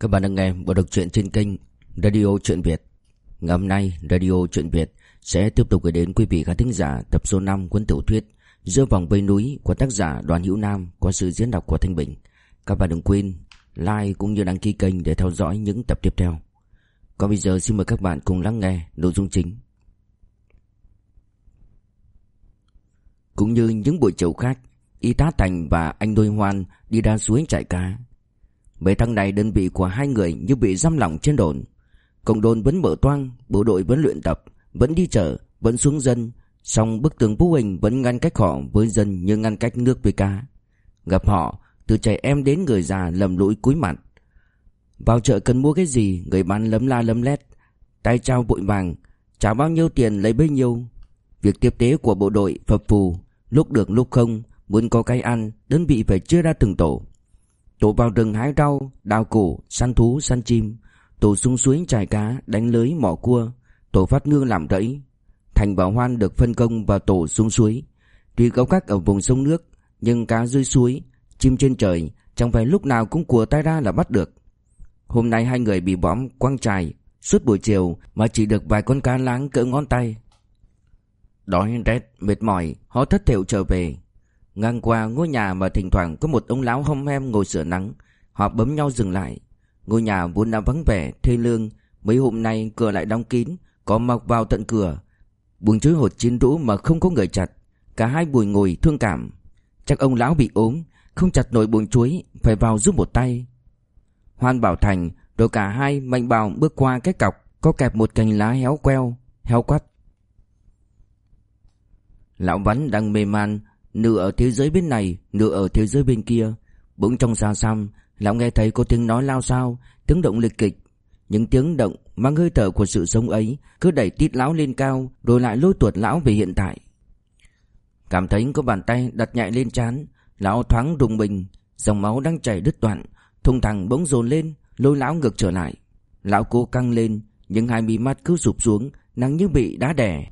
Các bạn đang nghe bộ đọc truyện trên kênh Radio Truyện Việt. Ngày hôm nay, Radio Truyện Việt sẽ tiếp tục gửi đến quý vị khán thính giả tập số 5 cuốn tiểu thuyết Giữa vòng vây núi của tác giả Đoàn Hữu Nam qua sự diễn đọc của Thanh Bình. Các bạn đừng quên like cũng như đăng ký kênh để theo dõi những tập tiếp theo. Còn bây giờ xin mời các bạn cùng lắng nghe nội dung chính. Cũng như những buổi chiều khác, Y tá Thành và anh Đôi Hoan đi ra suối chạy cá. Mấy tháng này đơn vị của hai người như bị giam lỏng trên đồn. Cộng đồn vẫn mở toang, bộ đội vẫn luyện tập, vẫn đi chợ, vẫn xuống dân. Song bức tường vô hình vẫn ngăn cách họ với dân như ngăn cách nước với cá. Gặp họ, từ trẻ em đến người già lầm lũi cúi mặt. Vào chợ cần mua cái gì, người bán lấm la lấm lét, tay trao vội vàng, trả bao nhiêu tiền lấy bấy nhiêu. Việc tiếp tế của bộ đội phập phù, lúc được lúc không, muốn có cái ăn, đơn vị phải chia ra từng tổ. Tổ vào rừng hái rau, đào củ, săn thú, săn chim. Tổ xuống suối trải cá, đánh lưới, mỏ cua. Tổ phát nương làm rẫy. Thành và Hoan được phân công vào tổ xuống suối. Tuy gấu các ở vùng sông nước, nhưng cá dưới suối, chim trên trời, chẳng phải lúc nào cũng của tay ra là bắt được. Hôm nay hai người bị bõm quăng trài suốt buổi chiều mà chỉ được vài con cá láng cỡ ngón tay. Đói rét, mệt mỏi, họ thất thểu trở về. Ngang qua ngôi nhà mà thỉnh thoảng có một ông lão hom hem ngồi sửa nắng, họ bấm nhau dừng lại. Ngôi nhà vốn đã vắng vẻ, thê lương, mấy hôm nay cửa lại đóng kín, có mọc vào tận cửa. Buồng chuối hột chín rũ mà không có người chặt, cả hai bùi ngồi thương cảm. Chắc ông lão bị ốm, không chặt nổi buồng chuối, phải vào giúp một tay. Hoan Bảo Thành, rồi cả hai mạnh bào bước qua cái cọc, có kẹp một cành lá héo queo, héo quắt. Lão Vắn đang mê man nửa ở thế giới bên này, nửa ở thế giới bên kia. Bỗng trong xa xăm, lão nghe thấy có tiếng nói lao sao, tiếng động lịch kịch. Những tiếng động mang hơi thở của sự sống ấy cứ đẩy tít lão lên cao, rồi lại lôi tuột lão về hiện tại. Cảm thấy có bàn tay đặt nhạy lên trán, lão thoáng rùng mình, dòng máu đang chảy đứt đoạn, thùng thẳng bỗng dồn lên, lôi lão ngược trở lại. Lão cố căng lên, nhưng hai mí mắt cứ sụp xuống, nắng như bị đá đè.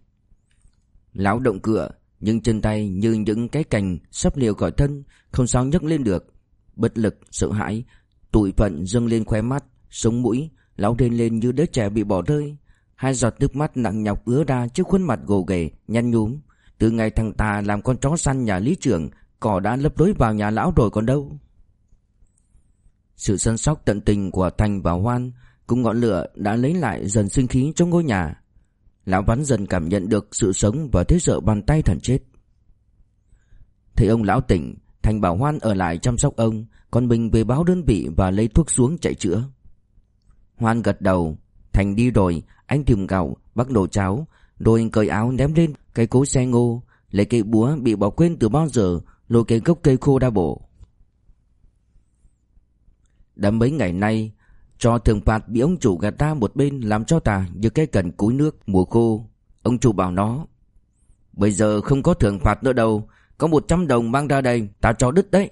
Lão động cửa, nhưng chân tay như những cái cành sắp liều khỏi thân, không sao nhấc lên được. Bất lực, sợ hãi, tủi phận dâng lên khóe mắt, sống mũi, lão rên lên như đứa trẻ bị bỏ rơi. Hai giọt nước mắt nặng nhọc ứa ra trước khuôn mặt gồ ghề, nhăn nhúm. Từ ngày thằng tà làm con chó săn nhà lý trưởng, cỏ đã lấp lối vào nhà lão rồi còn đâu. Sự săn sóc tận tình của Thành và Hoan cùng ngọn lửa đã lấy lại dần sinh khí trong ngôi nhà. Lão Vắn dần cảm nhận được sự sống và thấy sợ bàn tay thần chết. Thấy ông lão tỉnh, Thành bảo Hoan ở lại chăm sóc ông, còn mình về báo đơn vị và lấy thuốc xuống chạy chữa. Hoan gật đầu, Thành đi rồi, anh tìm gạo, bắt đồ cháo, rồi cởi áo ném lên cây cối xe ngô, lấy cây búa bị bỏ quên từ bao giờ, lôi cây gốc cây khô đa bổ. Đã mấy ngày nay, cho thường phạt bị ông chủ gạt ta một bên làm cho ta như cái cần cúi nước mùa khô. Ông chủ bảo nó. Bây giờ không có thưởng phạt nữa đâu. Có 100 đồng mang ra đây, ta cho đứt đấy.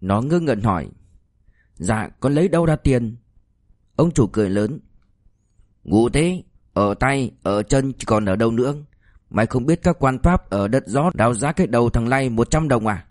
Nó ngơ ngẩn hỏi. Dạ, con lấy đâu ra tiền? Ông chủ cười lớn. Ngủ thế, ở tay, ở chân còn ở đâu nữa. Mày không biết các quan pháp ở đất gió đào giá cái đầu thằng Lay 100 đồng à?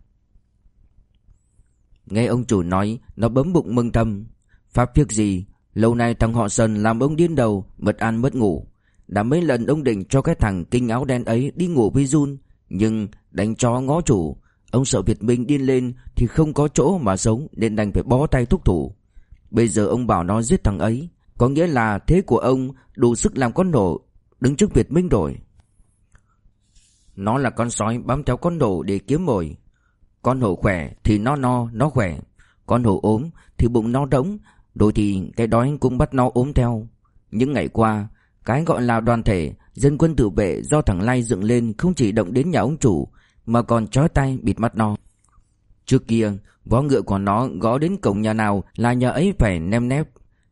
Nghe ông chủ nói, Nó bấm bụng mừng thầm. Pháp việc gì? Lâu nay thằng họ sơn làm ông điên đầu Mất ăn mất ngủ. Đã mấy lần ông định cho cái thằng kinh áo đen ấy Đi ngủ với Jun, Nhưng đánh chó ngó chủ. Ông sợ Việt Minh điên lên Thì không có chỗ mà sống Nên đành phải bó tay thúc thủ. Bây giờ ông bảo nó giết thằng ấy, Có nghĩa là thế của ông đủ sức làm con nổ Đứng trước Việt Minh rồi. Nó là con sói bám theo con nổ để kiếm mồi con hổ khỏe thì nó no, nó khỏe. Con hổ ốm thì bụng nó đống, đôi thì cái đói cũng bắt nó ốm theo. Những ngày qua, cái gọi là đoàn thể, dân quân tự vệ do thằng Lai dựng lên không chỉ động đến nhà ông chủ, mà còn trói tay bịt mắt nó. Trước kia, vó ngựa của nó gõ đến cổng nhà nào là nhà ấy phải nem nép.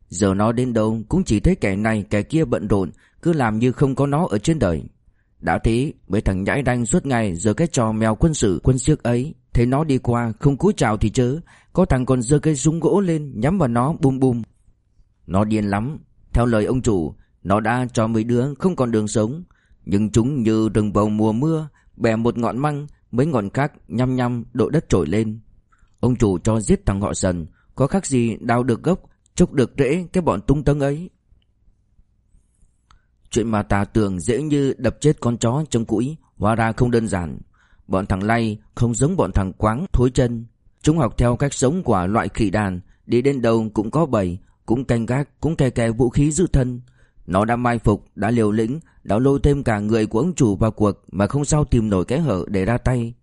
Giờ nó đến đâu cũng chỉ thấy kẻ này kẻ kia bận rộn, cứ làm như không có nó ở trên đời. Đã thế, mấy thằng nhãi đanh suốt ngày giờ cái trò mèo quân sự quân siếc ấy. Thấy nó đi qua không cúi chào thì chớ. Có thằng còn giơ cây súng gỗ lên Nhắm vào nó bùm bùm. Nó điên lắm. Theo lời ông chủ Nó đã cho mấy đứa không còn đường sống. Nhưng chúng như rừng bầu mùa mưa Bẻ một ngọn măng Mấy ngọn khác nhăm nhăm độ đất trồi lên. Ông chủ cho giết thằng họ sần. Có khác gì đào được gốc Chốc được rễ cái bọn tung tâng ấy. Chuyện mà ta tưởng dễ như đập chết con chó trong củi Hóa ra không đơn giản. Bọn thằng Lay không giống bọn thằng Quáng thối chân. Chúng học theo cách sống của loại khỉ đàn, Đi đến đâu cũng có bầy, Cũng canh gác, Cũng kè kè vũ khí giữ thân. Nó đã mai phục, Đã liều lĩnh, Đã lôi thêm cả người của ông chủ vào cuộc Mà không sao tìm nổi cái hở để ra tay.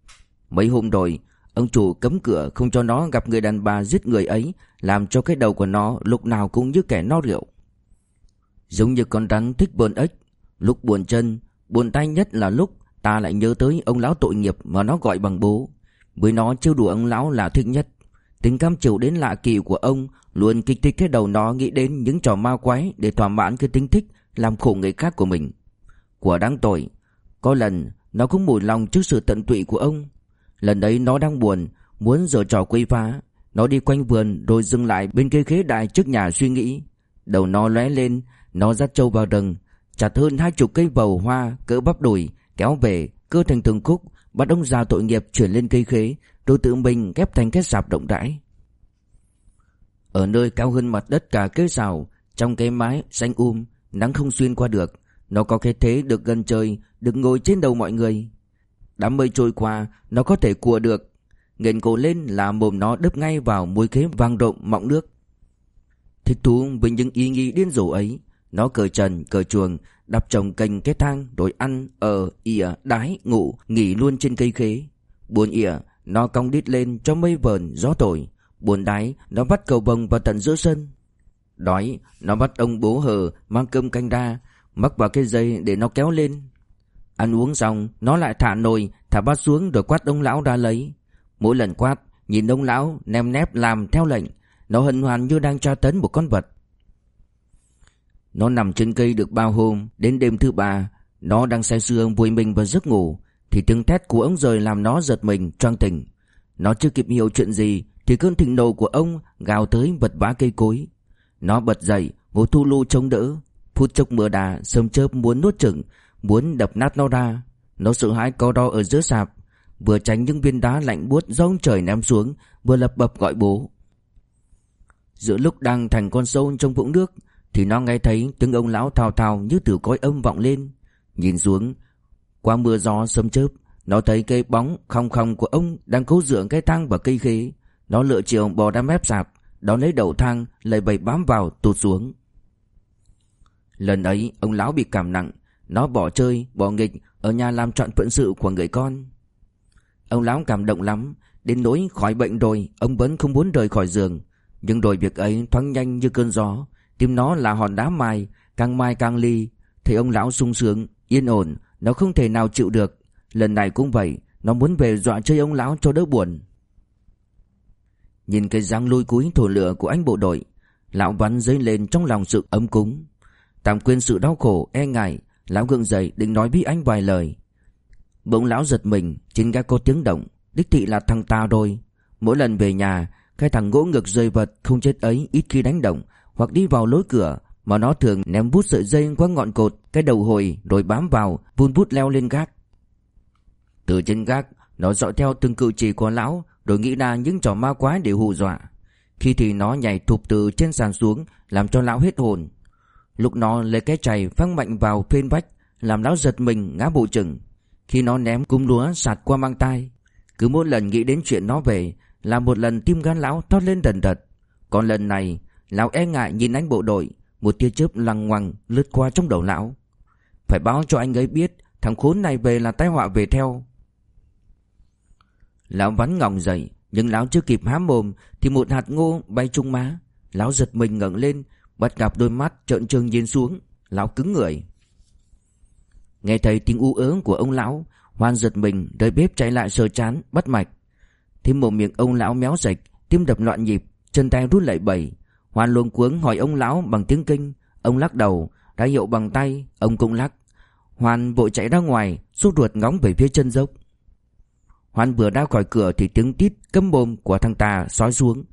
Mấy hôm rồi, Ông chủ cấm cửa không cho nó gặp người đàn bà giết người ấy, Làm cho cái đầu của nó lúc nào cũng như kẻ no rượu. Giống như con rắn thích bơn ếch. Lúc buồn chân, Buồn tay nhất là lúc Ta lại nhớ tới ông lão tội nghiệp mà nó gọi bằng bố. Với nó trêu đùa ông lão là thích nhất. Tính cam chịu đến lạ kỳ của ông Luôn kích thích cái đầu nó nghĩ đến những trò ma quái Để thỏa mãn cái tính thích Làm khổ người khác của mình. Của đáng tội, Có lần nó cũng mùi lòng trước sự tận tụy của ông. Lần đấy nó đang buồn, Muốn giở trò quấy phá. Nó đi quanh vườn rồi dừng lại bên cây khế đại trước nhà suy nghĩ. Đầu nó lóe lên nó dắt trâu vào rừng, Chặt hơn hai chục cây bầu hoa, cỡ bắp đùi, Kéo về cơ thành từng khúc, Bắt ông già tội nghiệp chuyển lên cây khế, Rồi tự mình ghép thành cái sạp rộng rãi. Ở nơi cao hơn mặt đất cả cây xào Trong cái mái xanh um Nắng không xuyên qua được, Nó có cái thế được gần trời, Được ngồi trên đầu mọi người. Đám mây trôi qua, Nó có thể cua được. Nghền cổ lên là mồm nó đớp ngay vào môi khế vang rộng mọng nước. Thích thú với những ý nghĩ điên rồ ấy nó cờ trần, cờ chuồng đạp trồng cành cái thang Rồi ăn, ở, ỉa, đái, ngủ Nghỉ luôn trên cây khế. Buồn ỉa, nó cong đít lên cho mây vờn, gió thổi. Buồn đái, nó bắt cầu bông vào tận giữa sân. Đói, nó bắt ông bố hờ Mang cơm canh ra Mắc vào cái dây để nó kéo lên. Ăn uống xong Nó lại thả nồi Thả bát xuống rồi quát ông lão ra lấy. Mỗi lần quát Nhìn ông lão nem nép làm theo lệnh Nó hân hoan như đang tra tấn một con vật. Nó nằm trên cây được bao hôm, Đến đêm thứ ba, Nó đang say sưa vui mình và giấc ngủ, Thì tiếng thét của ông rời làm nó giật mình, choang tỉnh. Nó chưa kịp hiểu chuyện gì, Thì cơn thịnh nộ của ông gào tới vật vã cây cối. Nó bật dậy Ngồi thu lu chống đỡ. Phút chốc mưa đà, Sớm chớp muốn nuốt chửng, Muốn đập nát nó ra. Nó sợ hãi co đo ở giữa sạp. Vừa tránh những viên đá lạnh buốt do ông trời ném xuống, Vừa lập bập gọi bố. Giữa lúc đang thành con sâu trong vũng nước thì nó nghe thấy tiếng ông lão thào thào như từ cõi âm vọng lên. Nhìn xuống Qua mưa gió sấm chớp Nó thấy cây bóng không không của ông Đang cố dựa cái thang vào cây khế Nó lựa chiều bò ra mép sạp Đón lấy đầu thang lầy bầy bám vào tụt xuống. Lần ấy ông lão bị cảm nặng. Nó bỏ chơi, bỏ nghịch Ở nhà làm trọn phận sự của người con. Ông lão cảm động lắm. Đến nỗi khỏi bệnh rồi Ông vẫn không muốn rời khỏi giường. Nhưng rồi việc ấy thoáng nhanh như cơn gió. Tim nó là hòn đá mai Càng mai càng ly. Thấy ông lão sung sướng, yên ổn Nó không thể nào chịu được. Lần này cũng vậy Nó muốn về dọa chơi ông lão cho đỡ buồn. Nhìn cái dáng lôi cúi thổ lửa của anh bộ đội Lão vắn dấy lên trong lòng sự ấm cúng. Tạm quên sự đau khổ e ngại Lão gượng dậy định nói với anh vài lời. Bỗng lão giật mình Trên ga có tiếng động Đích thị là thằng ta rồi Mỗi lần về nhà Cái thằng gỗ ngực rơi vật không chết ấy ít khi đánh động hoặc đi vào lối cửa, Mà nó thường ném bút sợi dây qua ngọn cột, Cái đầu hồi rồi bám vào, Vun bút leo lên gác. Từ trên gác, Nó dõi theo từng cự chỉ của lão, Rồi nghĩ ra những trò ma quái để hù dọa. Khi thì nó nhảy thụp từ trên sàn xuống, Làm cho lão hết hồn. Lúc nó lấy cái chày phăng mạnh vào phên vách, Làm lão giật mình ngã bộ chừng Khi nó ném cúm lúa sạt qua mang tay Cứ mỗi lần nghĩ đến chuyện nó về, Là một lần tim gan lão thoát lên đần đật Còn lần này Lão e ngại nhìn anh bộ đội, Một tia chớp lằng ngoằng lướt qua trong đầu lão. Phải báo cho anh ấy biết Thằng khốn này về là tai họa về theo. Lão vắn ngọng dậy, Nhưng lão chưa kịp há mồm Thì một hạt ngô bay trung má. Lão giật mình ngẩng lên, Bắt gặp đôi mắt trợn trừng nhìn xuống. Lão cứng người. Nghe thấy tiếng u ớ của ông lão, Hoan giật mình đời bếp chạy lại sờ chán, Bắt mạch. Thêm một miệng ông lão méo rạch, Tim đập loạn nhịp, Chân tay rút lại bẩy. Hoan luống cuống hỏi ông lão bằng tiếng kinh. Ông lắc đầu, Đã hiệu bằng tay, Ông cũng lắc. Hoan vội chạy ra ngoài Sốt ruột ngóng về phía chân dốc. Hoan vừa ra khỏi cửa thì tiếng tít, cấm bồm của thằng ta xói xuống.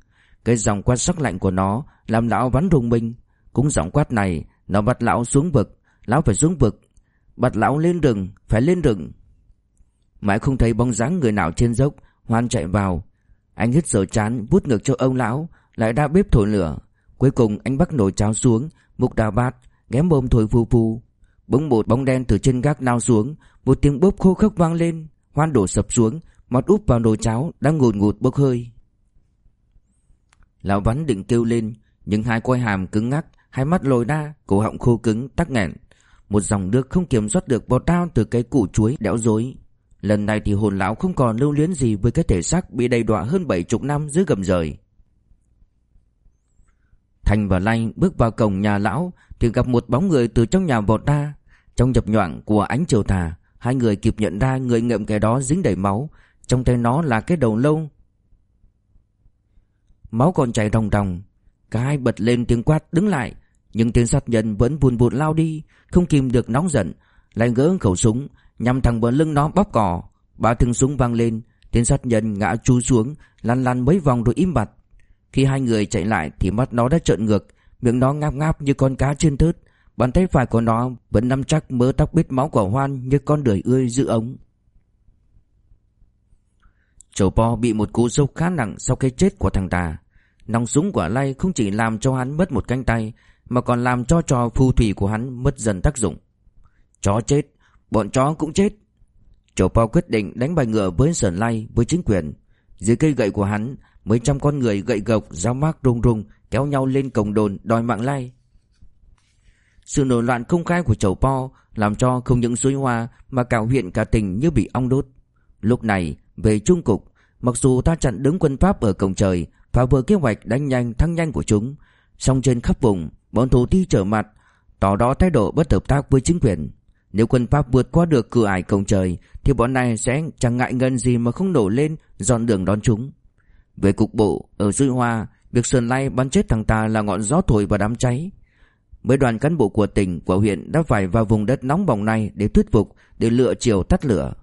Cái dòng quát sắc lạnh của nó Làm lão vắn rùng mình. Cũng giọng quát này, Nó bắt lão xuống vực. Lão phải xuống vực. Bắt lão lên rừng, Phải lên rừng. Mãi không thấy bóng dáng người nào trên dốc, Hoan chạy vào. Anh hít giờ chán Vút ngược cho ông lão, Lại đã bếp thổi lửa. Cuối cùng anh bắt nồi cháo xuống Mục đào bát Ghém bơm thổi phu phu Bỗng một bóng đen từ trên gác lao xuống Một tiếng bốp khô khốc vang lên Hoan đổ sập xuống Mặt úp vào nồi cháo Đang ngùn ngụt bốc hơi. Lão Vắn định kêu lên Nhưng hai quai hàm cứng ngắc Hai mắt lồi đa, Cổ họng khô cứng tắc nghẹn. Một dòng nước không kiểm soát được bọt tao từ cái củ chuối đẽo dối. Lần này thì hồn lão không còn lưu luyến gì với cái thể xác bị đầy đọa hơn bảy chục năm dưới gầm rời. Thành và Lanh bước vào cổng nhà lão thì gặp một bóng người từ trong nhà vọt ra. Trong nhập nhoạng của ánh chiều tà, hai người kịp nhận ra người ngậm cái đó dính đầy máu, trong tay nó là cái đầu lâu. Máu còn chảy ròng ròng, cả hai bật lên tiếng quát đứng lại, nhưng tên sát nhân vẫn buồn buồn lao đi, không kìm được nóng giận, lại gỡ khẩu súng, nhằm thẳng vào lưng nó bóp cỏ. Ba thương súng vang lên, tên sát nhân ngã chui xuống, lăn lăn mấy vòng rồi im bặt. Khi hai người chạy lại thì mắt nó đã trợn ngược, miệng nó ngáp ngáp như con cá trên thớt. Bàn tay phải của nó vẫn nắm chắc mớ tóc bít máu của Hoan như con đười ươi giữ ống. Chầu Po bị một cú sốc khá nặng sau cái chết của thằng Tà. Nòng súng của Lay không chỉ làm cho hắn mất một cánh tay, mà còn làm cho trò phù thủy của hắn mất dần tác dụng. Chó chết, bọn chó cũng chết. Chầu Po quyết định đánh bài ngựa với Sởn Lay với chính quyền. Dưới cây gậy của hắn, mấy trăm con người gậy gộc, giáo mác rung rung kéo nhau lên cổng đồn đòi mạng lai. Sự nổi loạn công khai của Chầu Po làm cho không những suối hoa mà cả huyện cả tỉnh như bị ong đốt. Lúc này, về trung cục, mặc dù ta chặn đứng quân Pháp ở cổng trời, phá vỡ kế hoạch đánh nhanh thắng nhanh của chúng, song trên khắp vùng, bọn thủ ti trở mặt, tỏ rõ thái độ bất hợp tác với chính quyền. Nếu quân Pháp vượt qua được cửa ải cổng trời thì bọn này sẽ chẳng ngại ngần gì mà không nổ lên dọn đường đón chúng. Về cục bộ, ở Dư Hoa, việc sườn lay bắn chết thằng ta là ngọn gió thổi và đám cháy. Mấy đoàn cán bộ của tỉnh, của huyện đã phải vào vùng đất nóng bỏng này để thuyết phục, để lựa chiều tắt lửa.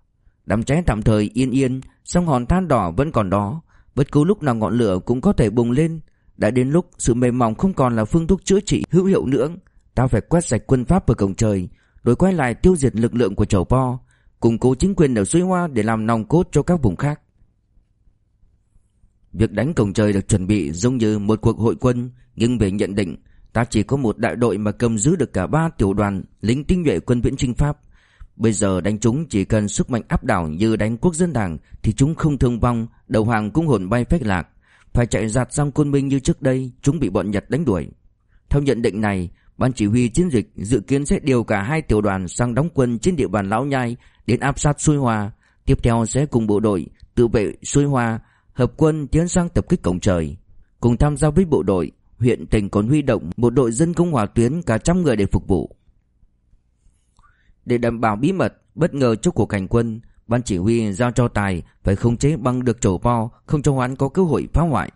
Đám cháy tạm thời yên yên, song hòn than đỏ vẫn còn đó. Bất cứ lúc nào ngọn lửa cũng có thể bùng lên. Đã đến lúc sự mềm mỏng không còn là phương thuốc chữa trị hữu hiệu nữa. Ta phải quét sạch quân Pháp ở cổng trời, rồi quay lại tiêu diệt lực lượng của Chầu Po, củng cố chính quyền ở Suối Hoa để làm nòng cốt cho các vùng khác. Việc đánh cổng trời được chuẩn bị giống như một cuộc hội quân, nhưng về nhận định, ta chỉ có một đại đội mà cầm giữ được cả ba tiểu đoàn lính tinh nhuệ quân viễn chinh Pháp. Bây giờ đánh chúng chỉ cần sức mạnh áp đảo như đánh quốc dân đảng thì chúng không thương vong, đầu hàng cũng hồn bay phách lạc. Phải chạy giạt sang quân minh như trước đây, chúng bị bọn Nhật đánh đuổi. Theo nhận định này, Ban chỉ huy chiến dịch dự kiến sẽ điều cả hai tiểu đoàn sang đóng quân trên địa bàn Lão Nhai đến áp sát Xuôi Hòa. Tiếp theo sẽ cùng bộ đội tự vệ Xuôi Hòa hợp quân tiến sang tập kích cổng trời. Cùng tham gia với bộ đội, huyện tỉnh còn huy động một đội dân công hỏa tuyến cả trăm người để phục vụ. Để đảm bảo bí mật, bất ngờ trước cuộc hành quân, ban chỉ huy giao cho Tài phải khống chế băng được trổ po, không cho hắn có cơ hội phá hoại.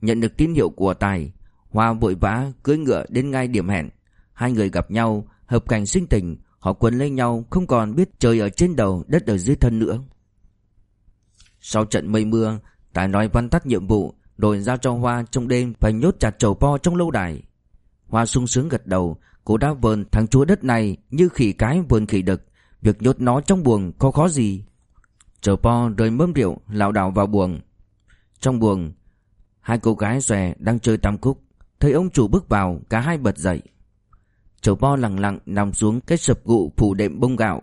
Nhận được tín hiệu của Tài, Hoa vội vã cưỡi ngựa đến ngay điểm hẹn. Hai người gặp nhau, hợp cảnh sinh tình, họ quấn lấy nhau không còn biết trời ở trên đầu, đất ở dưới thân nữa. Sau trận mây mưa, Tài nói văn tắt nhiệm vụ, rồi giao cho Hoa trong đêm phải nhốt chặt chầu po trong lâu đài. Hoa sung sướng gật đầu, cô đã vờn thằng chúa đất này như khỉ cái vờn khỉ đực, việc nhốt nó trong buồng có khó gì. Chầu po rời mâm rượu, lảo đảo vào buồng. Trong buồng, hai cô gái xòe đang chơi tam cúc. Thấy ông chủ bước vào Cả hai bật dậy Chầu Po lặng lặng nằm xuống cái sập gụ phủ đệm bông gạo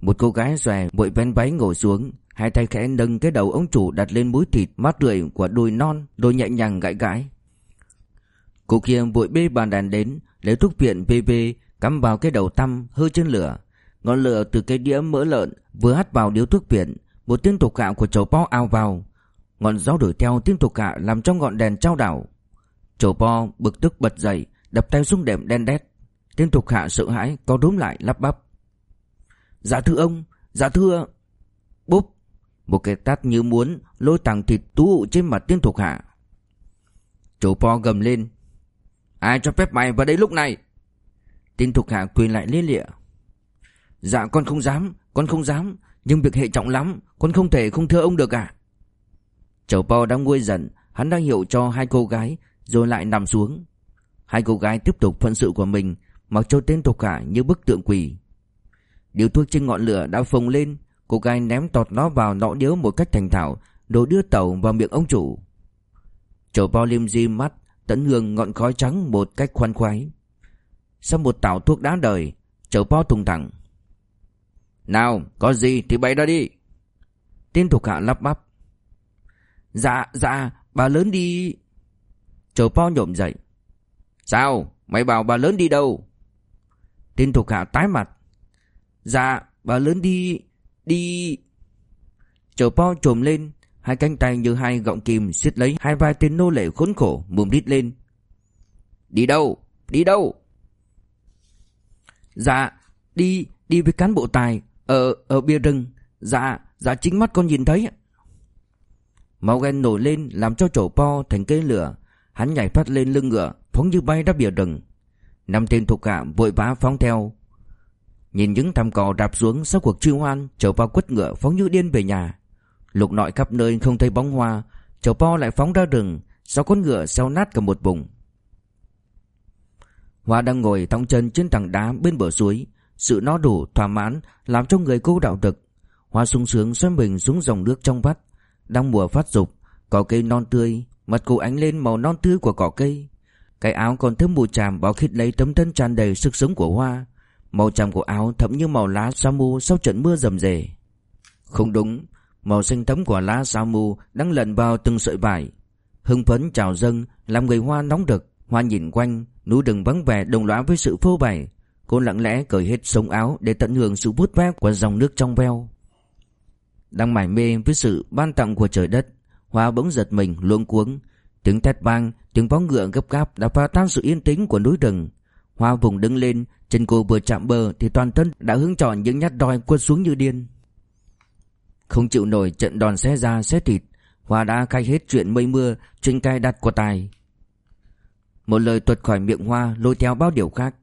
Một cô gái xòe vội ven váy ngồi xuống Hai tay khẽ nâng cái đầu ông chủ đặt lên mũi thịt mát rượi của đùi non Đôi nhẹ nhàng gãi gãi Cô kia vội bê bàn đèn đến Lấy thuốc viện PV Cắm vào cái đầu tăm hơ trên lửa Ngọn lửa từ cái đĩa mỡ lợn Vừa hắt vào điếu thuốc viện Một tiếng tục cạo của chầu po ao vào Ngọn gió đuổi theo tiếng tục cạo Làm cho ngọn đèn trao đảo Chầu po bực tức bật dậy, đập tay xuống đệm đen đét. tiếng tục hạ sợ hãi, có đốm lại lắp bắp. Dạ thưa ông, dạ thưa... Một cái tát như muốn lôi tàng thịt tú trên mặt tiên thuộc hạ. Chầu po gầm lên. Ai cho phép mày vào đây lúc này? tiên thuộc hạ quỳ lại liên lịa. Dạ con không dám, con không dám, nhưng việc hệ trọng lắm, con không thể không thưa ông được à? Chầu po đang nguôi giận, hắn đang hiểu cho hai cô gái rồi lại nằm xuống. Hai cô gái tiếp tục phận sự của mình, mặc cho tên thuộc hạ như bức tượng quỷ. Điếu thuốc trên ngọn lửa đã phồng lên, cô gái ném tọt nó vào nọ điếu một cách thành thạo, rồi đưa tàu vào miệng ông chủ. Chầu bao liêm di mắt Tận hương ngọn khói trắng một cách khoan khoái. Sau một tảo thuốc đá đời Chầu bao thùng thẳng. Nào có gì thì bày ra đi. Tên thuộc hạ lắp bắp. Dạ dạ bà lớn đi. Chầu bao nhộm dậy. Sao mày bảo bà lớn đi đâu? Tên thuộc hạ tái mặt. Dạ bà lớn đi. Đi Chầu po trồm lên Hai cánh tay như hai gọng kìm siết lấy hai vai tên nô lệ khốn khổ mồm đít lên. Đi đâu? Đi đâu? Dạ, đi, đi với cán bộ tài, ở, ở bia rừng. Dạ, dạ chính mắt con nhìn thấy. Máu ghen nổi lên làm cho chỗ po thành cây lửa. Hắn nhảy phát lên lưng ngựa, phóng như bay ra bìa rừng. Năm tên thuộc hạ vội vã phóng theo. Nhìn những thăm cò đạp xuống sau cuộc truy hoan, chầu po quất ngựa phóng như điên về nhà. Lục nội khắp nơi không thấy bóng hoa Chầu po lại phóng ra rừng sau con ngựa xeo nát cả một vùng. Hoa đang ngồi thong chân trên tảng đá bên bờ suối Sự no đủ thỏa mãn Làm cho người cô đạo thực. Hoa sung sướng xoay mình xuống dòng nước trong vắt Đang mùa phát dục Cỏ cây non tươi Mặt cô ánh lên màu non tươi của cỏ cây. Cái áo còn thơm mùi tràm bao khít lấy tấm thân tràn đầy sức sống của hoa Màu tràm của áo thấm như màu lá sa mu sau trận mưa rầm rề Không đúng Màu xanh thấm của lá sao mu đang lẩn vào từng sợi vải. Hưng phấn trào dâng làm người hoa nóng đực. Hoa nhìn quanh, núi rừng vắng vẻ đồng lõa với sự phô bày. Cô lặng lẽ cởi hết sống áo để tận hưởng sự bút vác của dòng nước trong veo. Đang mải mê với sự ban tặng của trời đất, Hoa bỗng giật mình luống cuống. Tiếng thét vang, tiếng vó ngựa gấp gáp đã phá tan sự yên tĩnh của núi rừng. Hoa vùng đứng lên, chân cô vừa chạm bờ thì toàn thân đã hướng tròn những nhát roi quất xuống như điên. Không chịu nổi trận đòn xé da xé thịt Hoa đã khai hết chuyện mây mưa Chuyện cai đặt của tài. Một lời tuột khỏi miệng Hoa Lôi theo bao điều khác.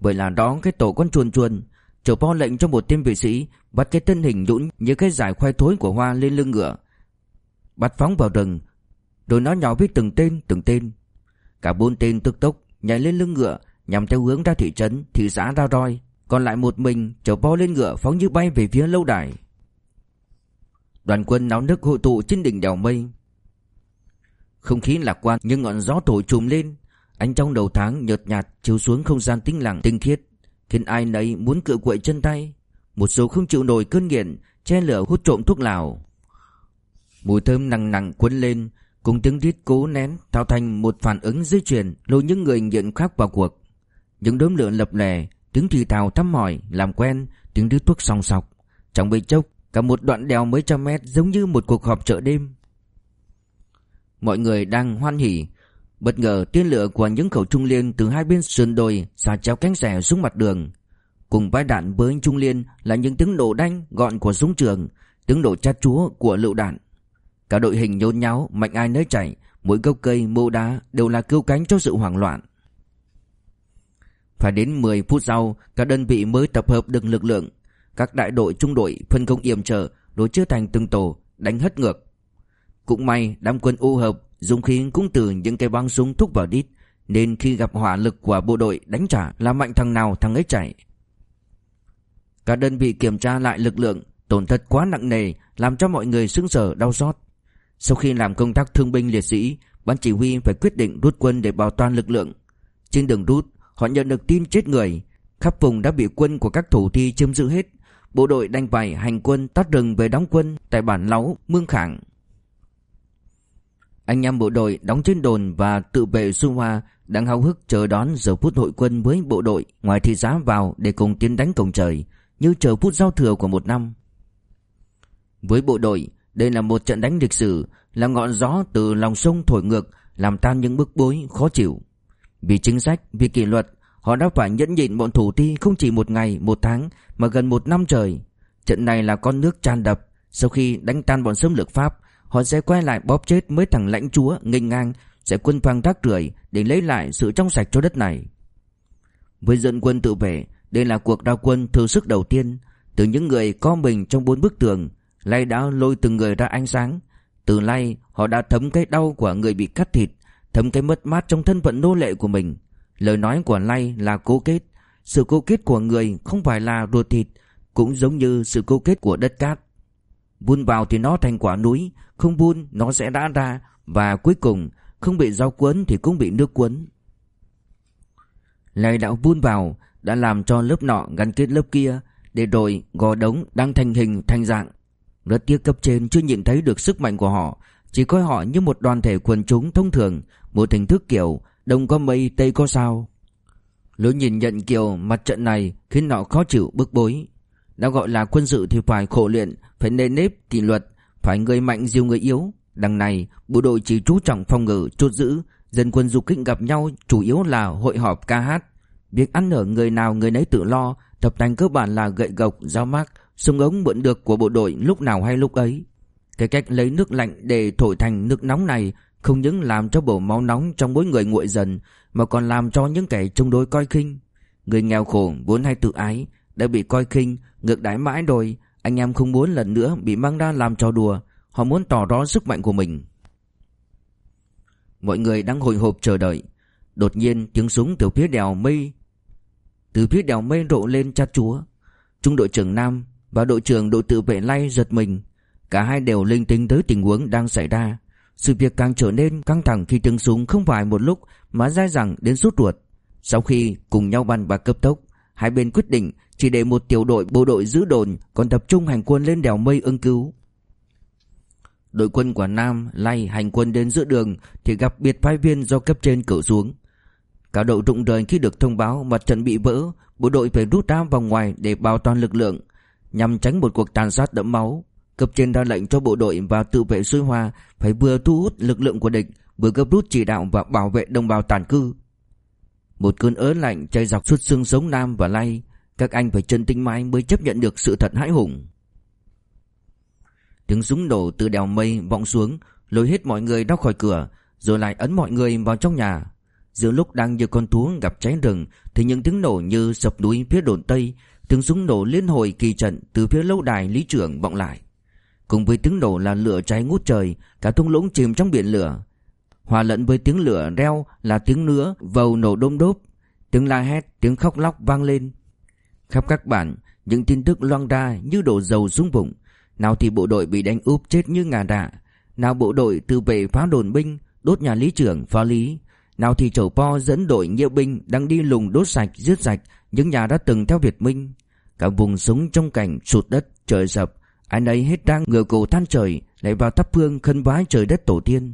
Bởi là đó cái tổ con chuồn chuồn Chủ po lệnh cho một tên vệ sĩ Bắt cái thân hình nhũn như cái giải khoai thối của Hoa lên lưng ngựa. Bắt phóng vào rừng Rồi nó nhỏ với từng tên từng tên. Cả bốn tên tức tốc nhảy lên lưng ngựa Nhằm theo hướng ra thị trấn Thị xã ra roi, Còn lại một mình chở po lên ngựa phóng như bay về phía lâu đài. Đoàn quân náo nức hội tụ trên đỉnh đèo mây. Không khí lạc quan nhưng ngọn gió thổi trùm lên, Ánh trong đầu tháng nhợt nhạt chiếu xuống không gian tĩnh lặng, tinh khiết, Khiến ai nấy muốn cựa quậy chân tay. Một số không chịu nổi cơn nghiện, Che lửa hút trộm thuốc lào. Mùi thơm nặng nặng cuốn lên, Cùng tiếng rít cố nén Tạo thành một phản ứng dây chuyền Lôi những người nghiện khác vào cuộc. Những đốm lửa lập lè, Tiếng thì thào thăm hỏi, Làm quen, Tiếng đứt thuốc song sọc. Trong bầy chốc, Cả một đoạn đèo mấy trăm mét giống như một cuộc họp chợ đêm. Mọi người đang hoan hỉ. Bất ngờ tiên lửa của những khẩu trung liên từ hai bên sườn đồi xả chéo cánh rẻ xuống mặt đường. Cùng vai đạn với trung liên là những tiếng nổ đanh gọn của súng trường, Tiếng nổ chát chúa của lựu đạn. Cả đội hình nhốn nháo, mạnh ai nấy chạy, Mỗi gốc cây mô đá đều là cứu cánh cho sự hoảng loạn. Phải đến 10 phút sau các đơn vị mới tập hợp được lực lượng. Các đại đội trung đội phân công yểm trợ đối chia thành từng tổ, đánh hất ngược. Cũng may, đám quân ưu hợp Dùng khí cũng từ những cây băng súng thúc vào đít, Nên khi gặp hỏa lực của bộ đội đánh trả Là mạnh thằng nào thằng ấy chạy. Các đơn vị kiểm tra lại lực lượng, Tổn thất quá nặng nề, Làm cho mọi người sững sờ, đau xót. Sau khi làm công tác thương binh liệt sĩ, Ban chỉ huy phải quyết định rút quân để bảo toàn lực lượng. Trên đường rút Họ nhận được tin chết người Khắp vùng đã bị quân của các thủ thi chiếm giữ hết bộ đội đành phải hành quân tắt rừng về đóng quân tại bản Láu, Mương Khảng. Anh em bộ đội đóng trên đồn và tự vệ Xu Hoa đang háo hức chờ đón giờ phút hội quân với bộ đội ngoài thị giá vào để cùng tiến đánh cổng trời, như chờ phút giao thừa của một năm. Với bộ đội, đây là một trận đánh lịch sử, là ngọn gió từ lòng sông thổi ngược, làm tan những bức bối khó chịu. Vì chính sách, vì kỷ luật, Họ đã phải nhẫn nhịn bọn thủ ti không chỉ một ngày, một tháng mà gần một năm trời. Trận này là con nước tràn đập. Sau khi đánh tan bọn xâm lược Pháp, họ sẽ quay lại bóp chết mấy thằng lãnh chúa nghênh ngang, sẽ quân phang rác rưởi để lấy lại sự trong sạch cho đất này. Với dân quân tự vệ, đây là cuộc đao quân thử sức đầu tiên. Từ những người co mình trong bốn bức tường, Lay đã lôi từng người ra ánh sáng. Từ Lay, họ đã thấm cái đau của người bị cắt thịt, thấm cái mất mát trong thân phận nô lệ của mình. Lời nói của Lay là cố kết. Sự cố kết của người không phải là ruột thịt, Cũng giống như sự cố kết của đất cát. Vun vào thì nó thành quả núi, Không vun, nó sẽ đã ra, Và cuối cùng, Không bị rau cuốn thì cũng bị nước cuốn. Lay đạo vun vào Đã làm cho lớp nọ gắn kết lớp kia, Để rồi gò đống đang thành hình, thành dạng. Rất tiếc cấp trên chưa nhìn thấy được sức mạnh của họ chỉ coi họ như một đoàn thể quần chúng thông thường Một hình thức kiểu Đông có mây Tây có sao. Lối nhìn nhận kiểu mặt trận này Khiến họ khó chịu bức bối. Đã gọi là quân sự thì phải khổ luyện Phải nề nếp kỷ luật Phải người mạnh diêu người yếu. Đằng này bộ đội chỉ chú trọng phòng ngự chốt giữ. Dân quân du kích gặp nhau chủ yếu là hội họp ca hát. Việc ăn ở người nào người nấy tự lo Tập thành cơ bản là gậy gộc, dao mác Súng ống mượn được của bộ đội lúc nào hay lúc ấy. Cái cách lấy nước lạnh để thổi thành nước nóng này Không những làm cho bổ máu nóng trong mỗi người nguội dần Mà còn làm cho những kẻ chống đối coi khinh. Người nghèo khổ vốn hay tự ái Đã bị coi khinh, ngược đãi mãi rồi. Anh em không muốn lần nữa bị mang ra làm trò đùa. Họ muốn tỏ rõ sức mạnh của mình. Mọi người đang hồi hộp chờ đợi. Đột nhiên tiếng súng từ phía đèo mây Từ phía đèo mây rộ lên chát chúa. Trung đội trưởng Nam và đội trưởng đội tự vệ lay giật mình. Cả hai đều linh tính tới tình huống đang xảy ra Sự việc càng trở nên căng thẳng khi tiếng súng không phải một lúc Mà dai dẳng đến rút ruột Sau khi cùng nhau bàn bạc cấp tốc Hai bên quyết định chỉ để một tiểu đội bộ đội giữ đồn Còn tập trung hành quân lên đèo mây ưng cứu Đội quân của Nam lay hành quân đến giữa đường thì gặp biệt phái viên do cấp trên cử xuống. Cả đội rụng rời khi được thông báo mặt trận bị vỡ, bộ đội phải rút ra vòng ngoài để bảo toàn lực lượng, nhằm tránh một cuộc tàn sát đẫm máu. Cấp trên ra lệnh cho bộ đội và tự vệ xuôi hoa phải vừa thu hút lực lượng của địch, vừa gấp rút chỉ đạo và bảo vệ đồng bào tàn cư. Một cơn ớn lạnh chạy dọc suốt xương sống Nam và Lay, các anh phải chân tinh mãi mới chấp nhận được sự thật hãi hùng. Tiếng súng nổ từ đèo mây vọng xuống Lôi hết mọi người ra khỏi cửa Rồi lại ấn mọi người vào trong nhà Giữa lúc đang như con thú gặp cháy rừng Thì những tiếng nổ như sập núi phía đồn Tây Tiếng súng nổ liên hồi kỳ trận Từ phía lâu đài lý trưởng vọng lại Cùng với tiếng nổ là lửa cháy ngút trời Cả thung lũng chìm trong biển lửa. Hòa lẫn với tiếng lửa reo là tiếng nữa Vầu nổ đôm đốp. Tiếng la hét, tiếng khóc lóc vang lên. Khắp các bản Những tin tức loang ra như đổ dầu xuống vùng nào thì bộ đội bị đánh úp chết như ngà đạ. Nào bộ đội từ vệ phá đồn binh Đốt nhà lý trưởng phá lý. Nào thì chầu po dẫn đội nghĩa binh Đang đi lùng đốt sạch giết sạch Những nhà đã từng theo Việt Minh. Cả vùng sống trong cảnh sụt đất trời sập. Ai nấy hết đang ngửa cổ than trời Lại vào thắp hương khấn vái trời đất tổ tiên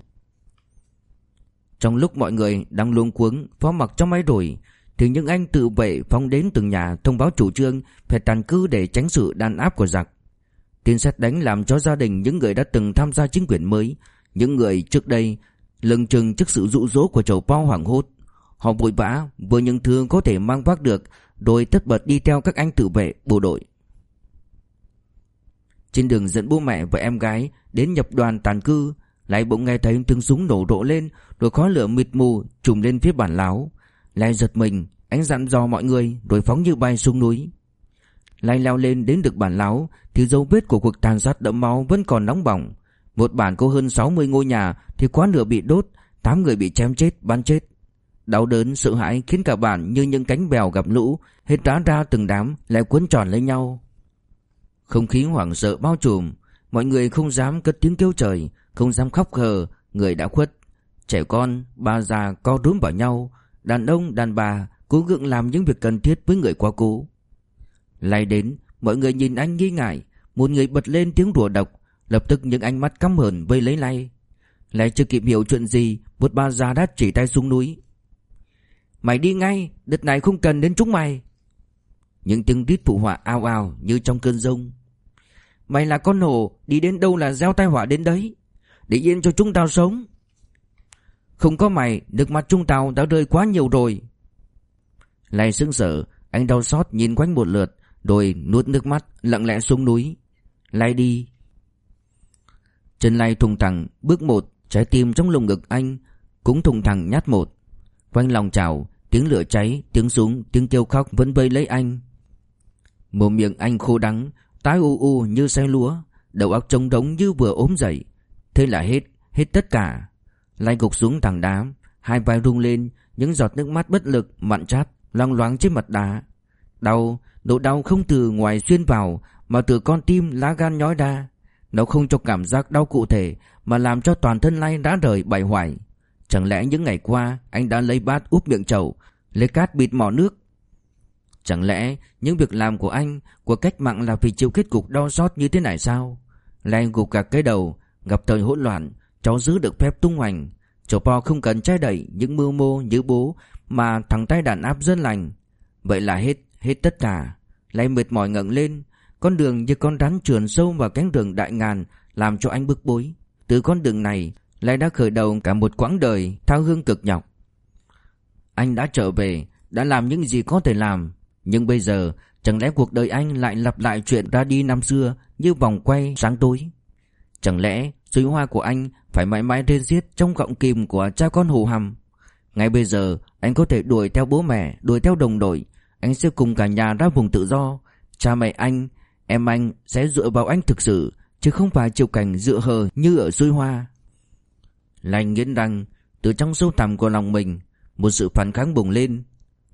Trong lúc mọi người đang luống cuống Phó mặc trong máy đổi Thì những anh tự vệ phóng đến từng nhà Thông báo chủ trương Phải tàn cư để tránh sự đàn áp của giặc Tin xét đánh làm cho gia đình những người đã từng tham gia chính quyền mới, những người trước đây lừng chừng trước sự dụ dỗ của chầu bao hoảng hốt. Họ vội vã với những thứ có thể mang vác được, rồi tất bật đi theo các anh tự vệ bộ đội. Trên đường dẫn bố mẹ và em gái đến nhập đoàn tàn cư, lại bỗng nghe thấy tiếng súng nổ rộ lên, rồi khói lửa mịt mù trùm lên phía bản láo. Lại giật mình, ánh dặn dò mọi người rồi phóng như bay xuống núi. Lai leo lên đến được bản láo Thì dấu vết của cuộc tàn sát đẫm máu vẫn còn nóng bỏng Một bản có hơn 60 ngôi nhà Thì quá nửa bị đốt 8 người bị chém chết, bắn chết Đau đớn, sợ hãi khiến cả bản như những cánh bèo gặp lũ Hết rã ra từng đám lại cuốn tròn lấy nhau không khí hoảng sợ bao trùm. Mọi người không dám cất tiếng kêu trời Không dám khóc khờ Người đã khuất. Trẻ con, bà già co rúm vào nhau. Đàn ông, đàn bà cố gượng làm những việc cần thiết với người quá cố. Lai đến Mọi người nhìn anh nghi ngại. Một người bật lên tiếng rủa độc. Lập tức những ánh mắt căm hờn vây lấy Lai Lai chưa kịp hiểu chuyện gì Một bà già đã chỉ tay xuống núi. Mày đi ngay Đợt này không cần đến chúng mày. Những tiếng rít phụ họa ao ao Như trong cơn rông. Mày là con hổ, Đi đến đâu là gieo tai họa đến đấy? Để yên cho chúng tao sống. Không có mày, Nước mắt chúng tao đã rơi quá nhiều rồi. Lai sững sờ Anh đau xót nhìn quanh một lượt, rồi nuốt nước mắt lặng lẽ xuống núi. Lai đi. Chân Lai thùng thẳng, bước một, Trái tim trong lồng ngực anh Cũng thùng thẳng nhát một. Quanh lòng chảo Tiếng lửa cháy, Tiếng súng, Tiếng kêu khóc vẫn vây lấy anh. Mồm miệng anh khô đắng Tái u u như say lúa, Đầu óc trống đống như vừa ốm dậy Thế là hết Hết tất cả Lai gục xuống thẳng đá, Hai vai rung lên, Những giọt nước mắt bất lực, Mặn chát, Loang loáng trên mặt đá Đau, Nỗi đau không từ ngoài xuyên vào, Mà từ con tim lá gan nhói đa. Nó không cho cảm giác đau cụ thể, Mà làm cho toàn thân Lai đã rời bày hoài. Chẳng lẽ những ngày qua, anh đã lấy bát úp miệng chậu, Lấy cát bịt mỏ nước Chẳng lẽ những việc làm của anh Của cách mạng là vì chịu kết cục đau xót như thế này sao? Lại gục cả cái đầu Gặp thời hỗn loạn Cháu giữ được phép tung hoành. Cháu Po không cần che đậy những mưu mô như bố Mà thằng tay đàn áp dân lành. Vậy là hết, hết tất cả. Lại mệt mỏi ngẩng lên Con đường như con rắn trườn sâu vào cánh rừng đại ngàn Làm cho anh bức bối. Từ con đường này Lại đã khởi đầu cả một quãng đời Thao hương cực nhọc. Anh đã trở về Đã làm những gì có thể làm. Nhưng bây giờ, Chẳng lẽ cuộc đời anh lại lặp lại chuyện ra đi năm xưa Như vòng quay sáng tối? Chẳng lẽ suy hoa của anh Phải mãi mãi rên xiết trong gọng kìm của cha con hù hầm Ngay bây giờ, Anh có thể đuổi theo bố mẹ, Đuổi theo đồng đội. Anh sẽ cùng cả nhà ra vùng tự do. Cha mẹ anh, Em anh sẽ dựa vào anh thực sự, Chứ không phải chịu cảnh dựa hờ như ở suy hoa. Lành nghiến răng, Từ trong sâu thẳm của lòng mình, Một sự phản kháng bùng lên.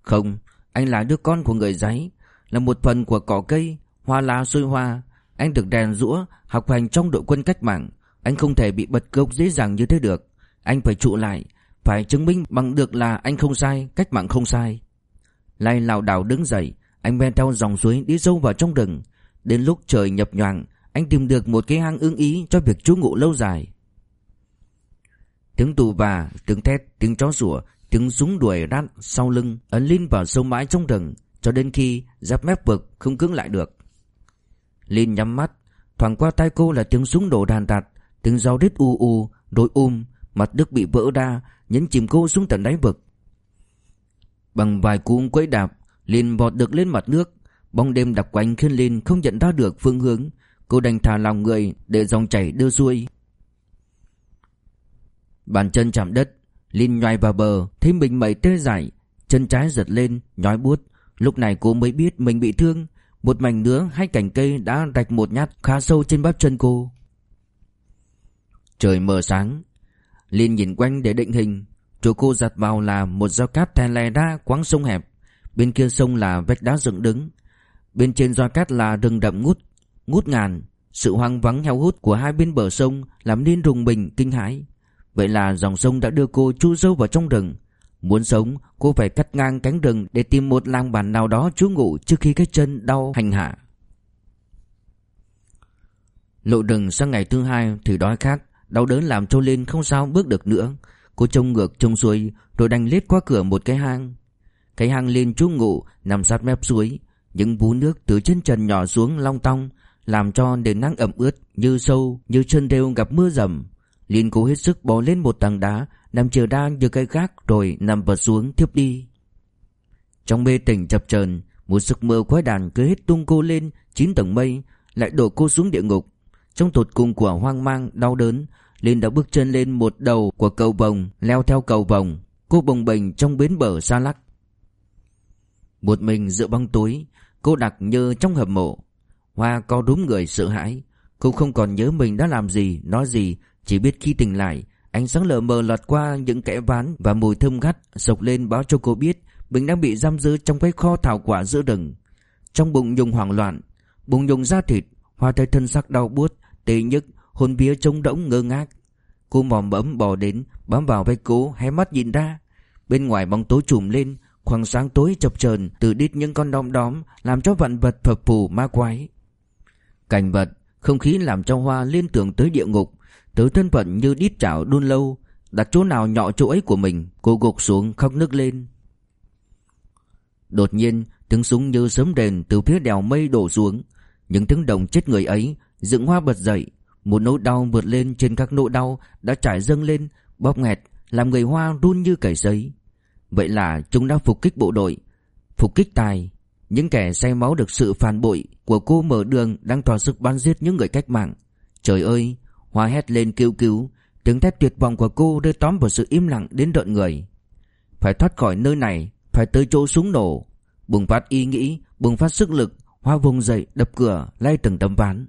Không anh là đứa con của người giấy Là một phần của cỏ cây Hoa lá xuôi hoa. Anh được rèn rũa Học hành trong đội quân cách mạng. Anh không thể bị bật gốc dễ dàng như thế được. Anh phải trụ lại Phải chứng minh bằng được là anh không sai Cách mạng không sai. Lai lảo đảo đứng dậy Anh men theo dòng suối đi sâu vào trong rừng. Đến lúc trời nhập nhoạng Anh tìm được một cái hang ưng ý cho việc trú ngụ lâu dài. Tiếng tù và, tiếng thét, tiếng chó sủa Tiếng súng đuổi rát sau lưng Ấn Linh vào sâu mãi trong rừng, Cho đến khi giáp mép vực không cứng lại được. Linh nhắm mắt, Thoảng qua tai cô là tiếng súng đổ đàn tạt, Tiếng dao rít u u, đôi um Mặt đất bị vỡ ra, Nhấn chìm cô xuống tận đáy vực. Bằng vài cú quấy đạp Linh vọt được lên mặt nước. Bóng đêm đặc quanh khiến Linh không nhận ra được phương hướng. Cô đành thả lòng người Để dòng chảy đưa xuôi. Bàn chân chạm đất Linh nhoài vào bờ, Thấy mình mẩy tê dại. Chân trái giật lên, Nhói buốt. Lúc này cô mới biết mình bị thương. Một mảnh nứa hay cành cây đã rạch một nhát khá sâu trên bắp chân cô. Trời mờ sáng. Linh nhìn quanh để định hình. Chỗ cô giặt vào là một dao cát thè lè ra quáng sông hẹp. Bên kia sông là vách đá dựng đứng. Bên trên dao cát là rừng đậm ngút Ngút ngàn. Sự hoang vắng heo hút của hai bên bờ sông Làm nên rùng mình kinh hãi. Vậy là dòng sông đã đưa cô chui sâu vào trong rừng. Muốn sống, cô phải cắt ngang cánh rừng Để tìm một làng bản nào đó trú ngụ Trước khi cái chân đau hành hạ. Lộ rừng sang ngày thứ hai thì đói khát, Đau đớn làm cho lên không sao bước được nữa. Cô trông ngược, trông xuôi, Rồi đành lết qua cửa một cái hang. Cái hang lên trú ngụ nằm sát mép suối. Những vú nước từ trên trần nhỏ xuống long tong, Làm cho nền nắng ẩm ướt Như sâu, như chân rêu gặp mưa rầm Liên cố hết sức bò lên một tảng đá, Nằm chờ ra như cây gác Rồi nằm vật xuống thiếp đi. Trong mê tỉnh chập chờn, Một sức mơ quái đàn cứ hết tung cô lên Chín tầng mây, Lại đổ cô xuống địa ngục. Trong tột cùng của hoang mang, đau đớn Linh đã bước chân lên một đầu của cầu vồng, Leo theo cầu vồng, Cô bồng bềnh trong bến bờ xa lắc. Một mình dựa băng túi Cô đặt như trong hầm mộ. Hoa co đúng người sợ hãi, Cô không còn nhớ mình đã làm gì, Nói gì chỉ biết khi tỉnh lại, Ánh sáng lờ mờ lọt qua những kẽ ván Và mùi thơm gắt sộc lên báo cho cô biết Mình đang bị giam giữ trong cái kho thảo quả giữa rừng. Trong bụng nhung hoảng loạn, Bụng nhung da thịt, Hoa thấy thân sắc đau buốt, Tê nhức, Hồn vía trống đỗng ngơ ngác. Cô mòm bấm bò đến, Bám vào vai cố, hé mắt nhìn ra. Bên ngoài bóng tối trùm lên, Khoảng sáng tối chập chờn, từ đít những con đom đóm Làm cho vạn vật phập phù ma quái. Cảnh vật, Không khí làm cho Hoa liên tưởng tới địa ngục. Tớ thân phận như đít chảo đun lâu Đặt chỗ nào nhỏ chỗ ấy của mình Cô gục xuống khóc nức lên Đột nhiên Tiếng súng như sớm đèn từ phía đèo mây đổ xuống Những tiếng đồng chết người ấy Dựng hoa bật dậy một nỗi đau vượt lên trên các nỗi đau đã trải dâng lên, bóp nghẹt, làm người Hoa run như cải giấy. Vậy là chúng đã phục kích bộ đội, phục kích tài. Những kẻ say máu được sự phản bội của cô mở đường đang tỏa sức bắn giết những người cách mạng. Trời ơi, Hoa hét lên kêu cứu, tiếng thét tuyệt vọng của cô đưa tóm vào sự im lặng đến đợn người. Phải thoát khỏi nơi này, phải tới chỗ súng nổ. Bùng phát ý nghĩ, bùng phát sức lực, Hoa vùng dậy đập cửa, lay từng tấm ván.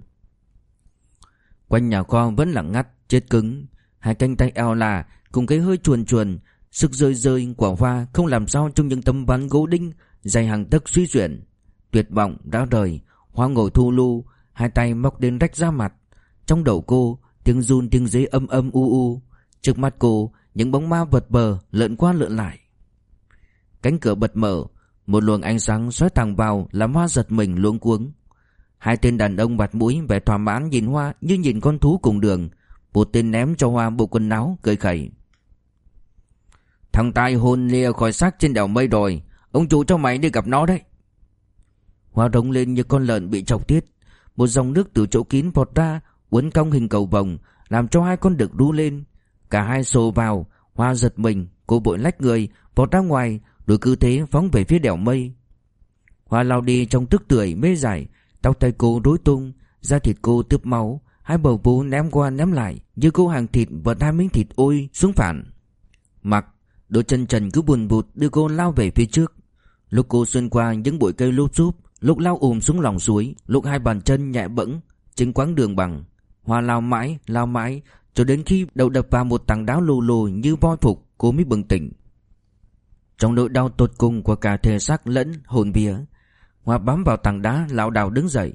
Quanh nhà kho vẫn lặng ngắt, chết cứng. Hai cánh tay eo là cùng cái hơi chuồn chuồn, sức rơi rơi quả hoa không làm sao trong những tấm ván gỗ đinh dày hàng tấc suy chuyển. Tuyệt vọng đã rời, hoa ngồi thu lu, hai tay móc đến rách ra mặt. Trong đầu cô, tiếng run tiếng dế âm âm u u. Trước mắt cô, Những bóng ma vật bờ lượn qua lượn lại. Cánh cửa bật mở Một luồng ánh sáng xoáy thẳng vào Làm Hoa giật mình luống cuống. Hai tên đàn ông bạt mũi vẻ thỏa mãn nhìn Hoa Như nhìn con thú cùng đường. Một tên ném cho Hoa bộ quần áo cười khẩy. Thằng tai hôn lìa khỏi xác trên đảo mây rồi. Ông chủ cho mày đi gặp nó đấy. Hoa rống lên như con lợn bị chọc tiết. Một dòng nước từ chỗ kín vọt ra Uốn cong hình cầu vồng, Làm cho hai con đực đu lên. Cả hai xô vào, Hoa giật mình, Cô bội lách người, Vọt ra ngoài, Rồi cứ thế phóng về phía đèo mây. Hoa lao đi trong tức tưởi mê giải Tóc tay cô rối tung, Da thịt cô tướp máu, Hai bầu vú ném qua ném lại, Như cô hàng thịt vật hai miếng thịt ôi xuống phản. Mặc, Đôi chân trần cứ buồn bụt đưa cô lao về phía trước. Lúc cô xuyên qua những bụi cây lốp xúp, Lúc lao ùm xuống lòng suối, Lúc hai bàn chân nhẹ bẫng Trên quãng đường bằng. Hoa lao mãi, lao mãi Cho đến khi đầu đập vào một tảng đá lù lù như voi phục Cô mới bừng tỉnh. Trong nỗi đau tột cùng của cả thể xác lẫn hồn vía Hoa bám vào tảng đá lão đảo đứng dậy.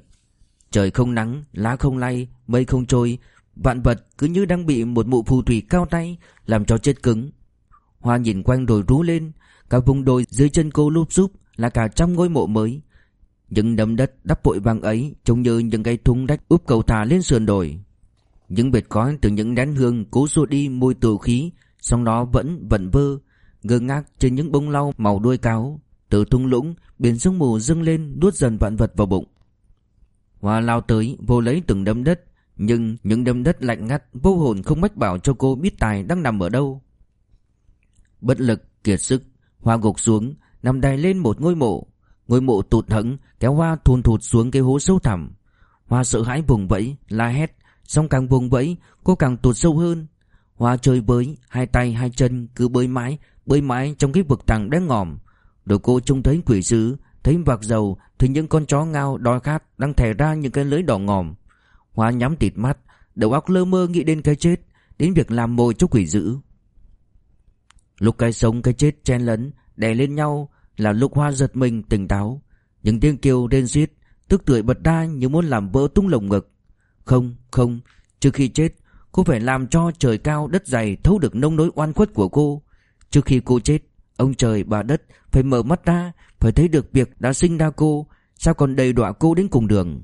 Trời không nắng, lá không lay, mây không trôi Vạn vật cứ như đang bị một mụ phù thủy cao tay Làm cho chết cứng. Hoa nhìn quanh rồi rú lên Cả vùng đồi dưới chân cô lúp xúp Là cả trăm ngôi mộ mới. Những đầm đất đắp bội vàng ấy Trông như những cái thung đách úp cầu thả lên sườn đồi. Những vệt khói từ những nén hương Cố xua đi môi tù khí Xong đó vẫn vẩn vơ Ngơ ngác trên những bông lau màu đuôi cáo Từ thung lũng Biển sương mù dâng lên nuốt dần vạn vật vào bụng Hoa lao tới vô lấy từng đâm đất Nhưng những đâm đất lạnh ngắt Vô hồn không mách bảo cho cô biết tài đang nằm ở đâu Bất lực, kiệt sức, Hoa gục xuống, nằm đè lên một ngôi mộ. Ngôi mộ tụt hẫng, kéo Hoa thùn thụt xuống cái hố sâu thẳm. Hoa sợ hãi vùng vẫy, la hét, xong càng vùng vẫy, cô càng tụt sâu hơn. Hoa chơi bơi, hai tay hai chân cứ bơi mãi, bơi mãi trong cái vực thẳng đen ngòm. Rồi cô trông thấy quỷ sứ, thấy vạc dầu, thấy những con chó ngao đói khát đang thè ra những cái lưới đỏ ngòm. Hoa nhắm tịt mắt, đầu óc lơ mơ nghĩ đến cái chết, đến việc làm mồi cho quỷ dữ. Lúc cái sống cái chết chen lấn Đè lên nhau Là lúc Hoa giật mình tỉnh táo Những tiếng kêu rên rít Tức tưởi bật ra như muốn làm vỡ tung lồng ngực không không. Trước khi chết Cô phải làm cho trời cao đất dày Thấu được nông nỗi oan khuất của cô. Trước khi cô chết Ông trời bà đất Phải mở mắt ra Phải thấy được việc đã sinh ra cô. Sao còn đầy đọa cô đến cùng đường?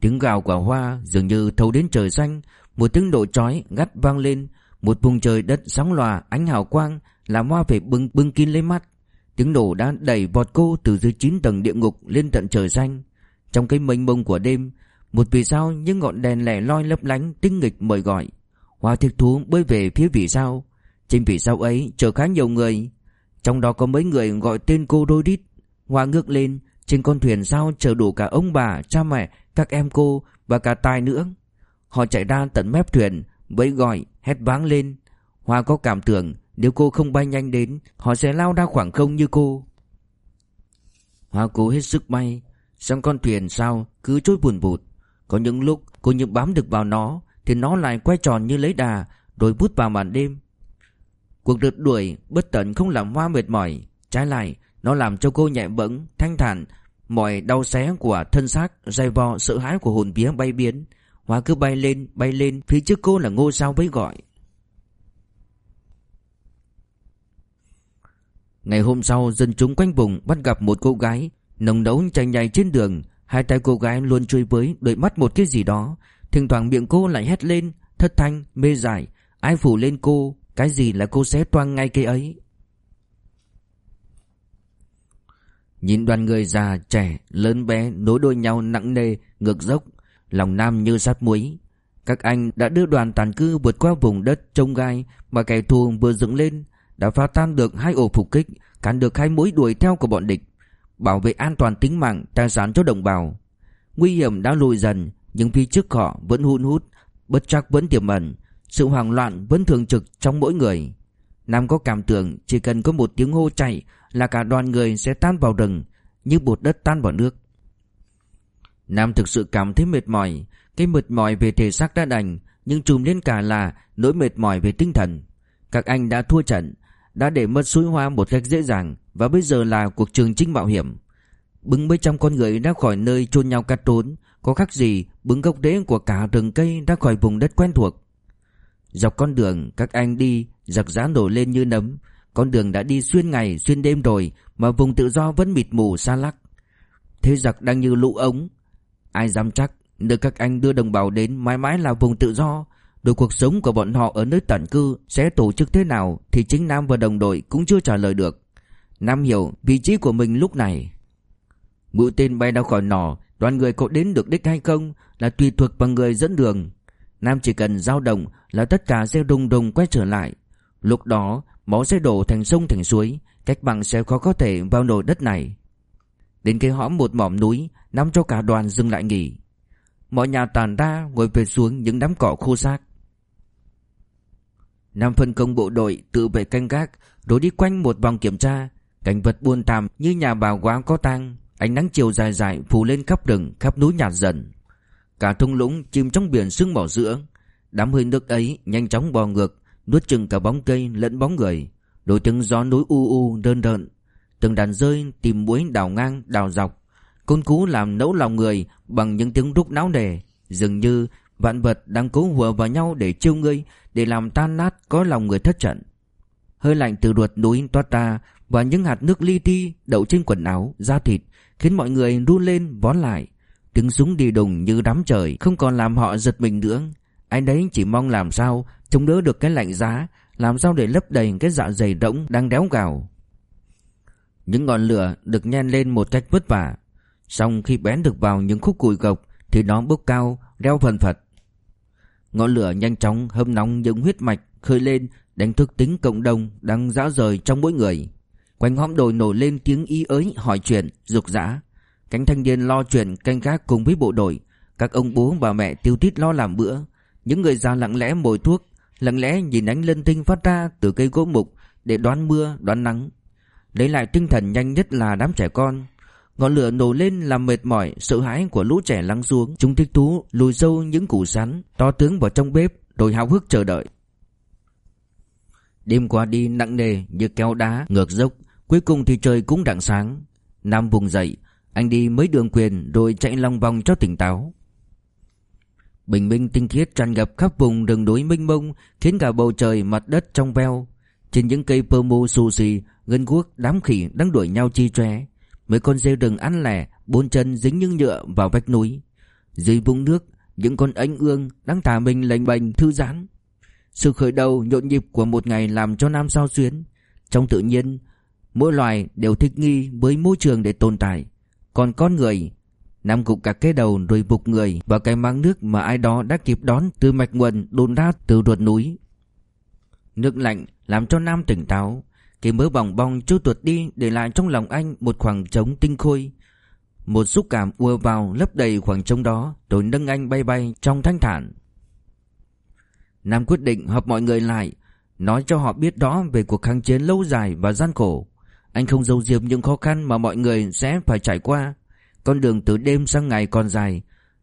Tiếng gào của hoa dường như thấu đến trời xanh. Một tiếng độ chói gắt vang lên. Một vùng trời đất sáng lòa ánh hào quang làm hoa phải bưng bưng kín lấy mắt. Tiếng nổ đã đẩy vọt cô từ dưới chín tầng địa ngục lên tận trời xanh. Trong cái mênh mông của đêm, một vì sao những ngọn đèn lẻ loi lấp lánh tinh nghịch mời gọi. Hoa thiệt thú bơi về phía vì sao. Trên vì sao ấy chờ khá nhiều người. Trong đó có mấy người gọi tên cô đôi đít. Hoa ngước lên, trên con thuyền sao chờ đủ cả ông bà, cha mẹ, các em cô và cả tài nữa. Họ chạy ra tận mép thuyền, vẫy gọi, hét váng lên. Hoa có cảm tưởng nếu cô không bay nhanh đến, họ sẽ lao ra khoảng không như cô. Hoa cố hết sức bay, xong con thuyền sao cứ trôi buồn bụt. Có những lúc cô như bám được vào nó, thì nó lại quay tròn như lấy đà, rồi bút vào màn đêm. Cuộc rượt đuổi bất tận không làm Hoa mệt mỏi, trái lại nó làm cho cô nhẹ bẫng, thanh thản, mọi đau xé của thân xác, dày vò sợ hãi của hồn vía bay biến, Hoa cứ bay lên, bay lên, phía trước cô là ngôi sao với gọi. Ngày hôm sau, dân chúng quanh vùng bắt gặp một cô gái, nồng đấu chạy nhảy trên đường. Hai tay cô gái luôn chui với, đợi mắt một cái gì đó. Thỉnh thoảng miệng cô lại hét lên, thất thanh, mê giải. Ai phủ lên cô, cái gì là cô sẽ toang ngay cây ấy. Nhìn đoàn người già, trẻ, lớn bé nối đôi nhau nặng nề, ngược dốc, Lòng Nam như sát muối Các anh đã đưa đoàn tàn cư vượt qua vùng đất trông gai Mà kẻ thù vừa dựng lên Đã phá tan được hai ổ phục kích Cản được hai mũi đuổi theo của bọn địch Bảo vệ an toàn tính mạng, Tài sản cho đồng bào. Nguy hiểm đã lùi dần, Nhưng phía trước họ vẫn hun hút, Bất chắc vẫn tiềm ẩn. Sự hoảng loạn vẫn thường trực trong mỗi người. Nam có cảm tưởng chỉ cần có một tiếng hô chạy Là cả đoàn người sẽ tan vào rừng, Như bột đất tan vào nước. Nam thực sự cảm thấy mệt mỏi. Cái mệt mỏi về thể xác đã đành, Nhưng trùm lên cả là nỗi mệt mỏi về tinh thần. Các anh đã thua trận, Đã để mất suối hoa một cách dễ dàng và bây giờ là cuộc trường chính mạo hiểm. Bứng mấy trăm con người ra khỏi nơi chôn nhau cắt trốn, Có khác gì bứng gốc rễ của cả rừng cây ra khỏi vùng đất quen thuộc. Dọc con đường, các anh đi, Giặc giá nổi lên như nấm. Con đường đã đi xuyên ngày, xuyên đêm rồi, Mà vùng tự do vẫn mịt mù, xa lắc. Thế giặc đang như lũ ống. Ai dám chắc, Nơi các anh đưa đồng bào đến mãi mãi là vùng tự do. Rồi cuộc sống của bọn họ ở nơi tản cư Sẽ tổ chức thế nào Thì chính Nam và đồng đội cũng chưa trả lời được. Nam hiểu vị trí của mình lúc này. Mũi tên bay ra khỏi nỏ, Đoàn người có đến được đích hay không Là tùy thuộc vào người dẫn đường. Nam chỉ cần dao động là tất cả sẽ đùng đùng quay trở lại. Lúc đó, máu sẽ đổ thành sông thành suối, Cách bằng sẽ khó có thể vào nổi đất này. Đến cái hõm một mỏm núi Nắm cho cả đoàn dừng lại nghỉ. Mọi nhà tàn ra, ngồi về xuống những đám cỏ khô xác. Nam phân công bộ đội tự vệ canh gác, Rồi đi quanh một vòng kiểm tra. Cảnh vật buôn tàm như nhà bà quá có tang, Ánh nắng chiều dài dài phủ lên khắp rừng, khắp núi nhạt dần Cả thung lũng chìm trong biển sương mỏ giữa. Đám hơi nước ấy nhanh chóng bò ngược, Nuốt chừng cả bóng cây lẫn bóng người. Đôi tiếng gió núi u u, đơn đợn. Từng đàn rơi tìm muối đào ngang, đào dọc. Côn cú làm nẫu lòng người Bằng những tiếng rúc náo nề. Dường như vạn vật đang cố hùa vào nhau để chiêu ngươi, Để làm tan nát có lòng người thất trận. Hơi lạnh từ ruột núi toát ra và những hạt nước li ti đậu trên quần áo, da thịt Khiến mọi người run lên vón lại. Tiếng súng đi đùng như đám trời Không còn làm họ giật mình nữa. Anh đấy chỉ mong làm sao Chống đỡ được cái lạnh giá Làm sao để lấp đầy cái dạ dày rỗng đang đéo gào. Những ngọn lửa được nhen lên một cách vất vả. Song khi bén được vào những khúc củi gộc Thì nó bốc cao, reo phần phật. Ngọn lửa nhanh chóng hâm nóng những huyết mạch khơi lên đánh thức tính cộng đồng đang dã rời trong mỗi người. Quanh hõm đồi nổi lên tiếng y ới hỏi chuyện, rục rã. Cánh thanh niên lo chuyện canh gác cùng với bộ đội, các ông bố bà mẹ tiêu tít lo làm bữa. Những người già lặng lẽ mồi thuốc, lặng lẽ nhìn ánh lân tinh phát ra từ cây gỗ mục để đoán mưa, đoán nắng. Lấy lại tinh thần nhanh nhất là đám trẻ con. Ngọn lửa nổ lên làm mệt mỏi, sợ hãi của lũ trẻ lắng xuống. Chúng thích thú lùi sâu những củ sắn, to tướng vào trong bếp, rồi háo hức chờ đợi. Đêm qua đi nặng nề như kéo đá ngược dốc, cuối cùng thì trời cũng đặng sáng. Nam vùng dậy, anh đi mấy đường quyền rồi chạy lòng vòng cho tỉnh táo. Bình minh tinh khiết tràn ngập khắp vùng rừng núi mênh mông, khiến cả bầu trời mặt đất trong veo. Trên những cây pơ mô xù xì, ngân guốc đám khỉ đang đuổi nhau chi tre Mấy con dê rừng ăn lẻ, bốn chân dính những nhựa vào vách núi. Dưới vũng nước, những con ánh ương đang thả mình lành bềnh thư giãn. Sự khởi đầu nhộn nhịp của một ngày làm cho Nam sao xuyến. Trong tự nhiên, mỗi loài đều thích nghi với môi trường để tồn tại. Còn con người, Nam gục cả cái đầu rồi bục người vào cái máng nước mà ai đó đã kịp đón từ mạch nguồn đồn ra từ ruột núi. Nước lạnh làm cho Nam tỉnh táo. Cái mớ bỏng bong trôi tuột đi để lại trong lòng anh một khoảng trống tinh khôi. Một xúc cảm ùa vào lấp đầy khoảng trống đó rồi nâng anh bay bay trong thanh thản. Nam quyết định họp mọi người lại, nói cho họ biết đó về cuộc kháng chiến lâu dài và gian khổ. Anh không giấu diếm những khó khăn mà mọi người sẽ phải trải qua. Con đường từ đêm sang ngày còn dài,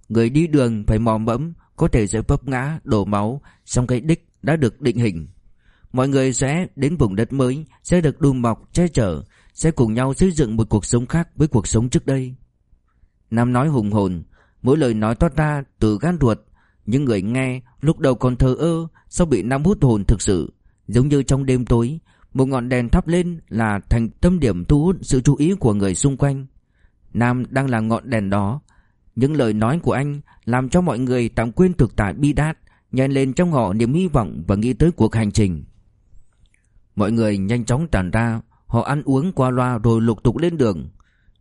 người đi đường phải mò mẫm, có thể sẽ vấp ngã, đổ máu, song cái đích đã được định hình. Mọi người sẽ đến vùng đất mới, sẽ được đùm mọc, che chở, sẽ cùng nhau xây dựng một cuộc sống khác với cuộc sống trước đây. Nam nói hùng hồn, mỗi lời nói toát ra từ gan ruột, những người nghe lúc đầu còn thờ ơ, sau bị Nam hút hồn thực sự, giống như trong đêm tối, một ngọn đèn thắp lên là thành tâm điểm thu hút sự chú ý của người xung quanh. Nam đang là ngọn đèn đó. Những lời nói của anh làm cho mọi người tạm quên thực tại bi đát, nhảy lên trong họ niềm hy vọng và nghĩ tới cuộc hành trình. Mọi người nhanh chóng tản ra, họ ăn uống qua loa rồi lục tục lên đường.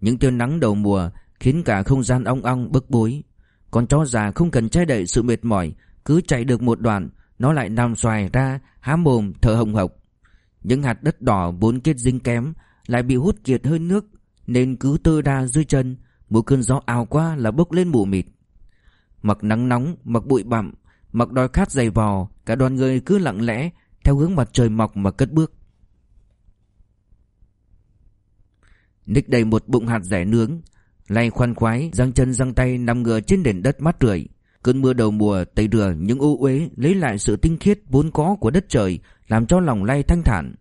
Những tia nắng đầu mùa khiến cả không gian ong ong bức bối. Con chó già không cần che đậy sự mệt mỏi, cứ chạy được một đoạn, nó lại nằm xoài ra, há mồm thở hồng hộc. Những hạt đất đỏ vốn kết dính kém lại bị hút kiệt hơi nước nên cứ tơ đa dưới chân, mỗi cơn gió ào qua là bốc lên mù mịt. Mặc nắng nóng, mặc bụi bặm, mặc đói khát dày vò, cả đoàn người cứ lặng lẽ theo hướng mặt trời mọc mà cất bước. Ních đầy một bụng hạt rẻ nướng, lay khoan khoái, giang chân giang tay nằm ngửa trên nền đất mát rượi. Cơn mưa đầu mùa tẩy rửa những ô uế, lấy lại sự tinh khiết vốn có của đất trời, làm cho lòng lay thanh thản.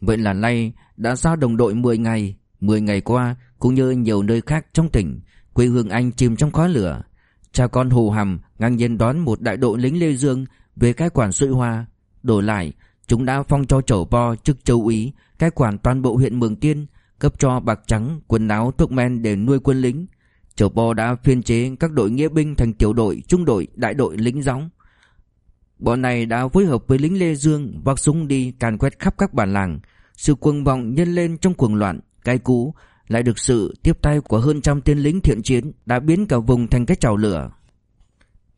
Vậy là lay đã giao đồng đội 10 ngày, 10 ngày qua cũng như nhiều nơi khác trong tỉnh, quê hương anh chìm trong khói lửa. Cha con hồ hầm ngang nhiên đón một đại đội lính Lê Dương về cái quản Suối Hoa. Đổi lại, chúng đã phong cho chầu Po chức châu úy, cái quản toàn bộ huyện Mường Tiên, cấp cho bạc trắng, quần áo, thuốc men để nuôi quân lính. Chầu Po đã phiên chế các đội nghĩa binh thành tiểu đội, trung đội, đại đội lính gióng. Bọn này đã phối hợp với lính Lê Dương vác súng đi càn quét khắp các bản làng. Sự cuồng vọng nhân lên trong cuồng loạn, cái cú lại được sự tiếp tay của hơn trăm tên lính thiện chiến đã biến cả vùng thành cái chảo lửa.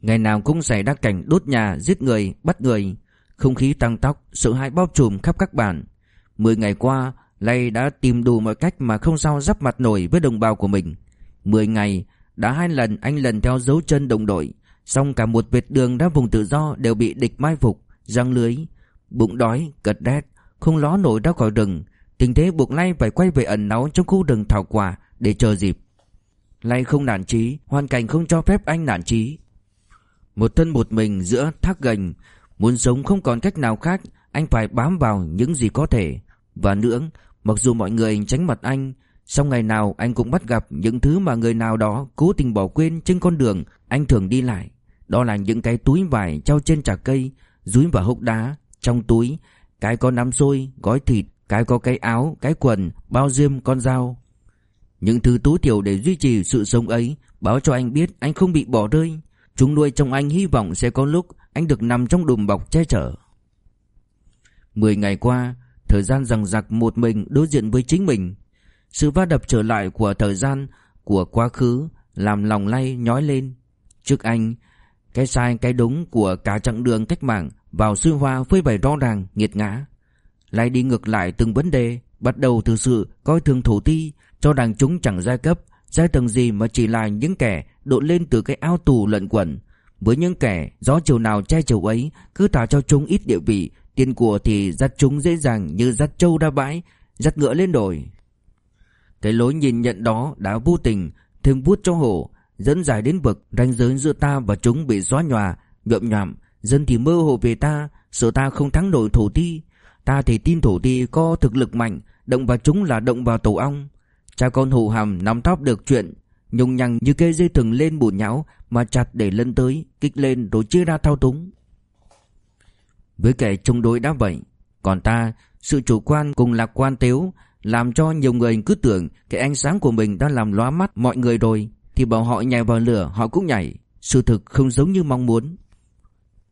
Ngày nào cũng xảy ra cảnh đốt nhà, giết người, bắt người, không khí tăng tóc, sự hãi bao trùm khắp các bản. Mười ngày qua, Lay đã tìm đủ mọi cách mà không sao giáp mặt nổi với đồng bào của mình. Mười ngày, đã hai lần anh lần theo dấu chân đồng đội, Xong cả một vệt đường đã vùng tự do đều bị địch mai phục, răng lưới, bụng đói, cật đét, không ló nổi ra khỏi rừng. Tình thế buộc Lay phải quay về ẩn náu trong khu rừng thảo quả để chờ dịp. Lay không nản chí, hoàn cảnh không cho phép anh nản chí. Một thân một mình giữa thác gành, muốn sống không còn cách nào khác, anh phải bám vào những gì có thể. Và nữa, mặc dù mọi người tránh mặt anh, song ngày nào anh cũng bắt gặp những thứ mà người nào đó cố tình bỏ quên trên con đường anh thường đi lại. Đó là những cái túi vải treo trên trà cây, dúi vào hốc đá, trong túi, cái có nắm xôi, gói thịt, cái có cái áo, cái quần, bao diêm, con dao. Những thứ tối thiểu để duy trì sự sống ấy báo cho anh biết anh không bị bỏ rơi. Chúng nuôi trong anh hy vọng sẽ có lúc anh được nằm trong đùm bọc che chở. Mười ngày qua, thời gian rằng giặc một mình đối diện với chính mình. Sự va đập trở lại của thời gian, của quá khứ làm lòng lay nhói lên. Trước anh, cái sai cái đúng của cả chặng đường cách mạng vào sư hoa phơi bày rõ ràng, nghiệt ngã. Lại đi ngược lại từng vấn đề, bắt đầu từ sự coi thường thổ ti, cho rằng chúng chẳng giai cấp, giai tầng gì mà chỉ là những kẻ đội lên từ cái ao tù lận quẩn. Với những kẻ gió chiều nào che chiều ấy, cứ tạo cho chúng ít địa vị, tiền của thì dắt chúng dễ dàng như dắt trâu ra bãi, dắt ngựa lên đồi. Cái lối nhìn nhận đó đã vô tình thêm vuốt cho hổ, dẫn dài đến vực ranh giới giữa ta và chúng bị xóa nhòa, nhuộm nhòm, dân thì mơ hồ về ta, sợ ta không thắng nổi thổ ti. Ta thì tin thổ ti có thực lực mạnh, động vào chúng là động vào tổ ong. Cha con hù hàm nắm tóc được chuyện, nhung nhằng như cây dây thừng lên bùn nhão mà chặt để lân tới, kích lên rồi chia ra thao túng. Với kẻ chống đối đã vậy, còn ta, sự chủ quan cùng lạc quan tếu làm cho nhiều người cứ tưởng cái ánh sáng của mình đã làm lóa mắt mọi người rồi thì bảo họ nhảy vào lửa họ cũng nhảy. Sự thực không giống như mong muốn.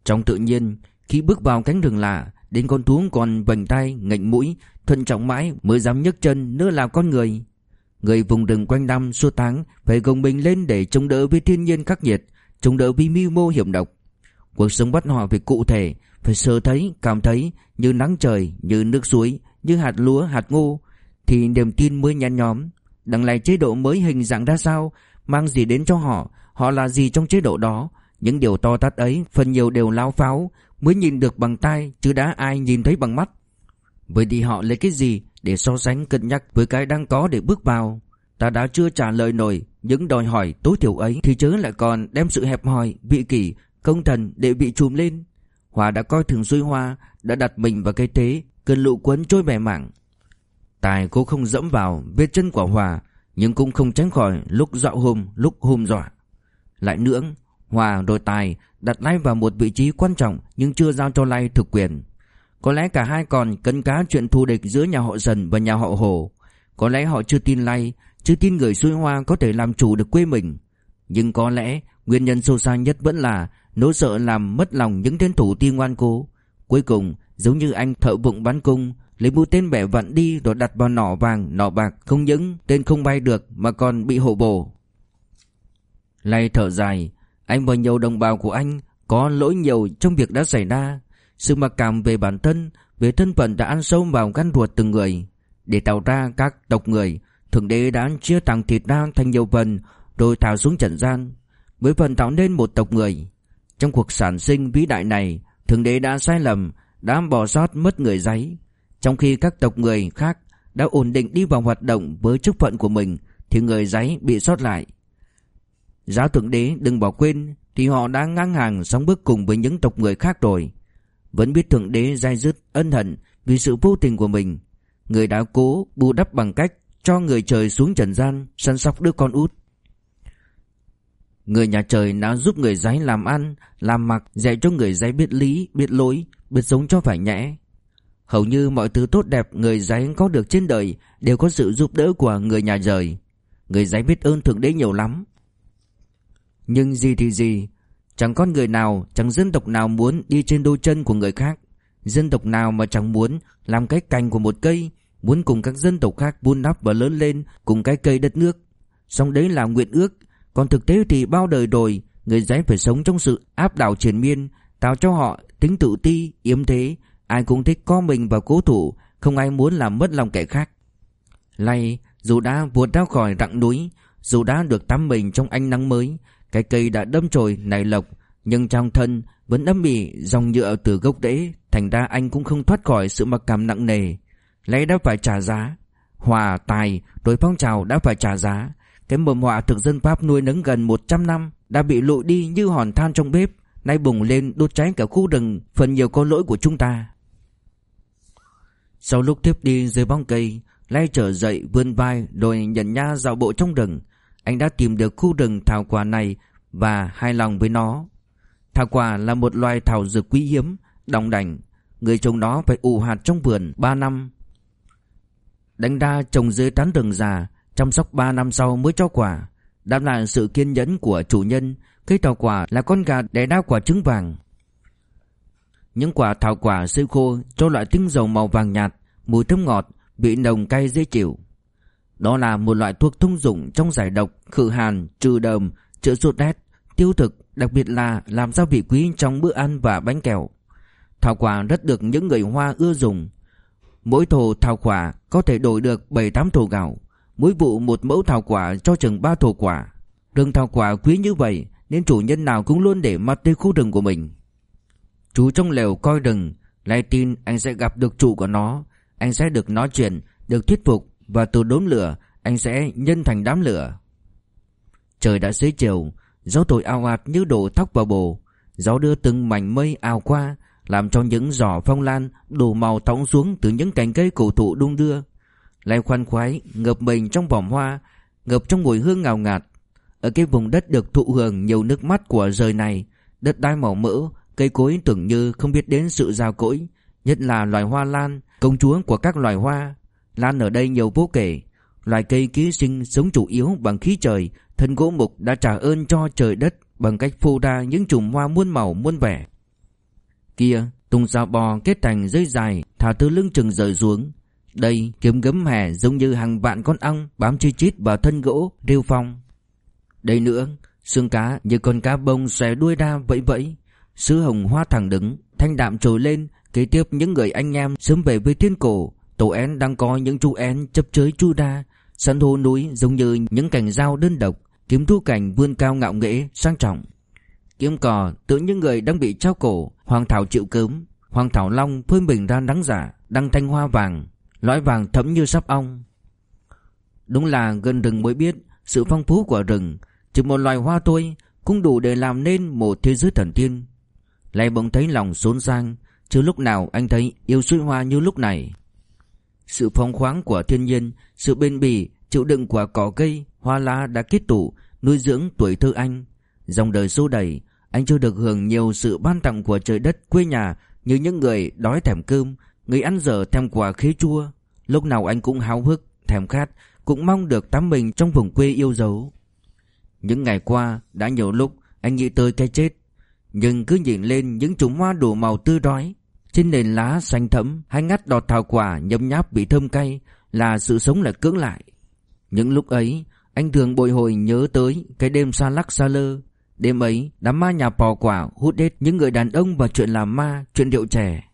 Trong tự nhiên Khi bước vào cánh rừng lạ Đến con thú còn vành tay, ngạnh mũi Thận trọng mãi mới dám nhấc chân Nữa là con người. Người vùng rừng quanh năm suốt tháng Phải gồng mình lên để chống đỡ với thiên nhiên khắc nghiệt Chống đỡ với mưu mô hiểm độc. Cuộc sống bắt họ phải cụ thể Phải sơ thấy, cảm thấy Như nắng trời, như nước suối Như hạt lúa, hạt ngô Thì niềm tin mới nhen nhóm. Đằng này chế độ mới hình dạng ra sao? Mang gì đến cho họ, họ là gì trong chế độ đó. Những điều to tát ấy phần nhiều đều lao pháo, mới nhìn được bằng tai chứ đã ai nhìn thấy bằng mắt. Vậy thì họ lấy cái gì để so sánh cân nhắc với cái đang có để bước vào? Ta đã chưa trả lời nổi những đòi hỏi tối thiểu ấy thì chớ lại còn đem sự hẹp hòi, vị kỷ, công thần để bị trùm lên. Hòa đã coi thường xuôi hoa, đã đặt mình vào cái thế, cơn lụ quấn trôi bè mảng. Tài cô không dẫm vào vết chân của Hòa, nhưng cũng không tránh khỏi lúc dạo hôm lúc hôm dọa. Lại nữa, Hòa rồi Tài đặt Lai vào một vị trí quan trọng nhưng chưa giao cho Lai thực quyền. Có lẽ cả hai còn cân cá chuyện thù địch giữa nhà họ Dần và nhà họ Hồ. Có lẽ họ chưa tin Lai, chưa tin người xuôi hoa có thể làm chủ được quê mình. Nhưng có lẽ nguyên nhân sâu xa nhất vẫn là nỗi sợ làm mất lòng những tên thủ ti ngoan cố. Cuối cùng, giống như anh thợ vụng bắn cung, Lấy mũi tên bẻ vặn đi rồi đặt vào nỏ vàng, nỏ bạc Không những tên không bay được mà còn bị hộ bổ. Lay thở dài Anh và nhiều đồng bào của anh Có lỗi nhiều trong việc đã xảy ra. Sự mặc cảm về bản thân Về thân phận đã ăn sâu vào gan ruột từng người. Để tạo ra các tộc người Thượng đế đã chia tặng thịt ra thành nhiều phần Rồi thả xuống trần gian. Với phần tạo nên một tộc người. Trong cuộc sản sinh vĩ đại này Thượng đế đã sai lầm Đã bỏ sót mất người giấy trong khi các tộc người khác đã ổn định đi vào hoạt động với chức phận của mình thì người giấy bị sót lại. Giáo thượng đế đừng bỏ quên thì họ đã ngang hàng sống bước cùng với những tộc người khác rồi. Vẫn biết thượng đế dai dứt ân hận vì sự vô tình của mình. Người đã cố bù đắp bằng cách cho người trời xuống trần gian săn sóc đứa con út. Người nhà trời đã giúp người giấy làm ăn Làm mặc dạy cho người giấy biết lý Biết lỗi, Biết sống cho phải nhẽ Hầu như mọi thứ tốt đẹp người giấy có được trên đời Đều có sự giúp đỡ của người nhà rời. Người giấy biết ơn Thượng Đế nhiều lắm. Nhưng gì thì gì Chẳng con người nào Chẳng dân tộc nào muốn đi trên đôi chân của người khác. Dân tộc nào mà chẳng muốn Làm cái cành của một cây Muốn cùng các dân tộc khác vun đắp và lớn lên Cùng cái cây đất nước. Song đấy là nguyện ước Còn thực tế thì bao đời rồi Người giấy phải sống trong sự áp đảo triền miên Tạo cho họ tính tự ti, yếm thế Ai cũng thích co mình và cố thủ Không ai muốn làm mất lòng kẻ khác. Lay dù đã vụt ra khỏi rặng núi Dù đã được tắm mình trong ánh nắng mới Cái cây đã đâm chồi nảy lộc Nhưng trong thân vẫn đâm bị dòng nhựa từ gốc rễ Thành ra anh cũng không thoát khỏi sự mặc cảm nặng nề. Lấy đã phải trả giá Hòa, tài, đối phong trào đã phải trả giá. Cái mầm họa thực dân Pháp nuôi nấng gần 100 năm Đã bị lụi đi như hòn than trong bếp Nay bùng lên đốt cháy cả khu rừng Phần nhiều có lỗi của chúng ta. Sau lúc tiếp đi dưới bóng cây Lay trở dậy vươn vai Rồi nhận nha dạo bộ trong rừng. Anh đã tìm được khu rừng thảo quả này Và hài lòng với nó. Thảo quả là một loài thảo dược quý hiếm Đồng đảnh Người trồng nó phải ủ hạt trong vườn 3 năm. Đánh đa trồng dưới tán rừng già, Chăm sóc 3 năm sau mới cho quả. Đáp lại sự kiên nhẫn của chủ nhân, Cây thảo quả là con gà đẻ đa quả trứng vàng. Những quả thảo quả sơi khô Cho loại tinh dầu màu vàng nhạt Mùi thơm ngọt Vị nồng cay dễ chịu. Đó là một loại thuốc thông dụng trong giải độc Khử hàn, trừ đờm, chữa sốt rét Tiêu thực Đặc biệt là làm gia vị quý trong bữa ăn và bánh kẹo. Thảo quả rất được những người Hoa ưa dùng. Mỗi thổ thảo quả có thể đổi được 7-8 thổ gạo Mỗi vụ một mẫu thảo quả cho chừng 3 thổ quả. Rừng thảo quả quý như vậy Nên chủ nhân nào cũng luôn để mặt tới khu rừng của mình. Chú trong lều coi đừng, Lại tin anh sẽ gặp được chủ của nó Anh sẽ được nói chuyện Được thuyết phục Và từ đốm lửa Anh sẽ nhân thành đám lửa Trời đã xế chiều Gió thổi ao ạt như đổ tóc vào bồ Gió đưa từng mảnh mây ào qua làm cho những giỏ phong lan đủ màu thõng xuống từ những cành cây cổ thụ đung đưa. Lại khoan khoái, ngập mình trong vòng hoa, ngập trong mùi hương ngào ngạt. Ở cái vùng đất được thụ hưởng nhiều nước mắt của rời này, đất đai màu mỡ, cây cối tưởng như không biết đến sự giàu cỗi, nhất là loài hoa lan, công chúa của các loài hoa. Lan ở đây nhiều vô kể, loài cây ký sinh sống chủ yếu bằng khí trời, thân gỗ mục đã trả ơn cho trời đất bằng cách phô ra những chùm hoa muôn màu muôn vẻ. Kia, tung sao bò kết thành dây dài thả từ lưng chừng rời xuống. Đây, kiếm gấm hè giống như hàng vạn con ong bám chi chít vào thân gỗ, rêu phong. Đây nữa, xương cá như con cá bông xòe đuôi ra vẫy vẫy. Sứ hồng hoa thẳng đứng, thanh đạm trồi lên, kế tiếp những người anh em sớm về với thiên cổ. Tổ én đang có những chú én chấp chới chu đa, sân hồ núi giống như những cành dao đơn độc, kiếm thu cảnh vươn cao ngạo nghễ, sang trọng. Kiếm cò tự những người đang bị trao cổ. Hoàng thảo chịu cớm. Hoàng thảo long phơi mình ra nắng giả Đăng thanh hoa vàng. Lõi vàng thấm như sắp ong. Đúng là gần rừng mới biết Sự phong phú của rừng. Chỉ một loài hoa thôi Cũng đủ để làm nên một thế giới thần tiên. Lại bỗng thấy lòng xốn sang Chứ lúc nào anh thấy yêu suối hoa như lúc này Sự phóng khoáng của thiên nhiên Sự bền bỉ Chịu đựng của cỏ cây Hoa lá đã kết tụ Nuôi dưỡng tuổi thơ anh Dòng đời xô đầy anh chưa được hưởng nhiều sự ban tặng của trời đất quê nhà như những người đói thèm cơm, người ăn dở thèm quả khế chua. Lúc nào anh cũng háo hức, thèm khát, cũng mong được tắm mình trong vùng quê yêu dấu. Những ngày qua, đã nhiều lúc anh nghĩ tới cái chết. Nhưng cứ nhìn lên những chùm hoa đủ màu tươi rói, trên nền lá xanh thẫm, hay ngắt đọt thảo quả nhấm nháp bị thơm cay, là sự sống lại cưỡng lại. Những lúc ấy, anh thường bồi hồi nhớ tới cái đêm xa lắc xa lơ, Đêm ấy, đám ma nhà pò quả hút hết những người đàn ông và chuyện làm ma, chuyện điệu trẻ.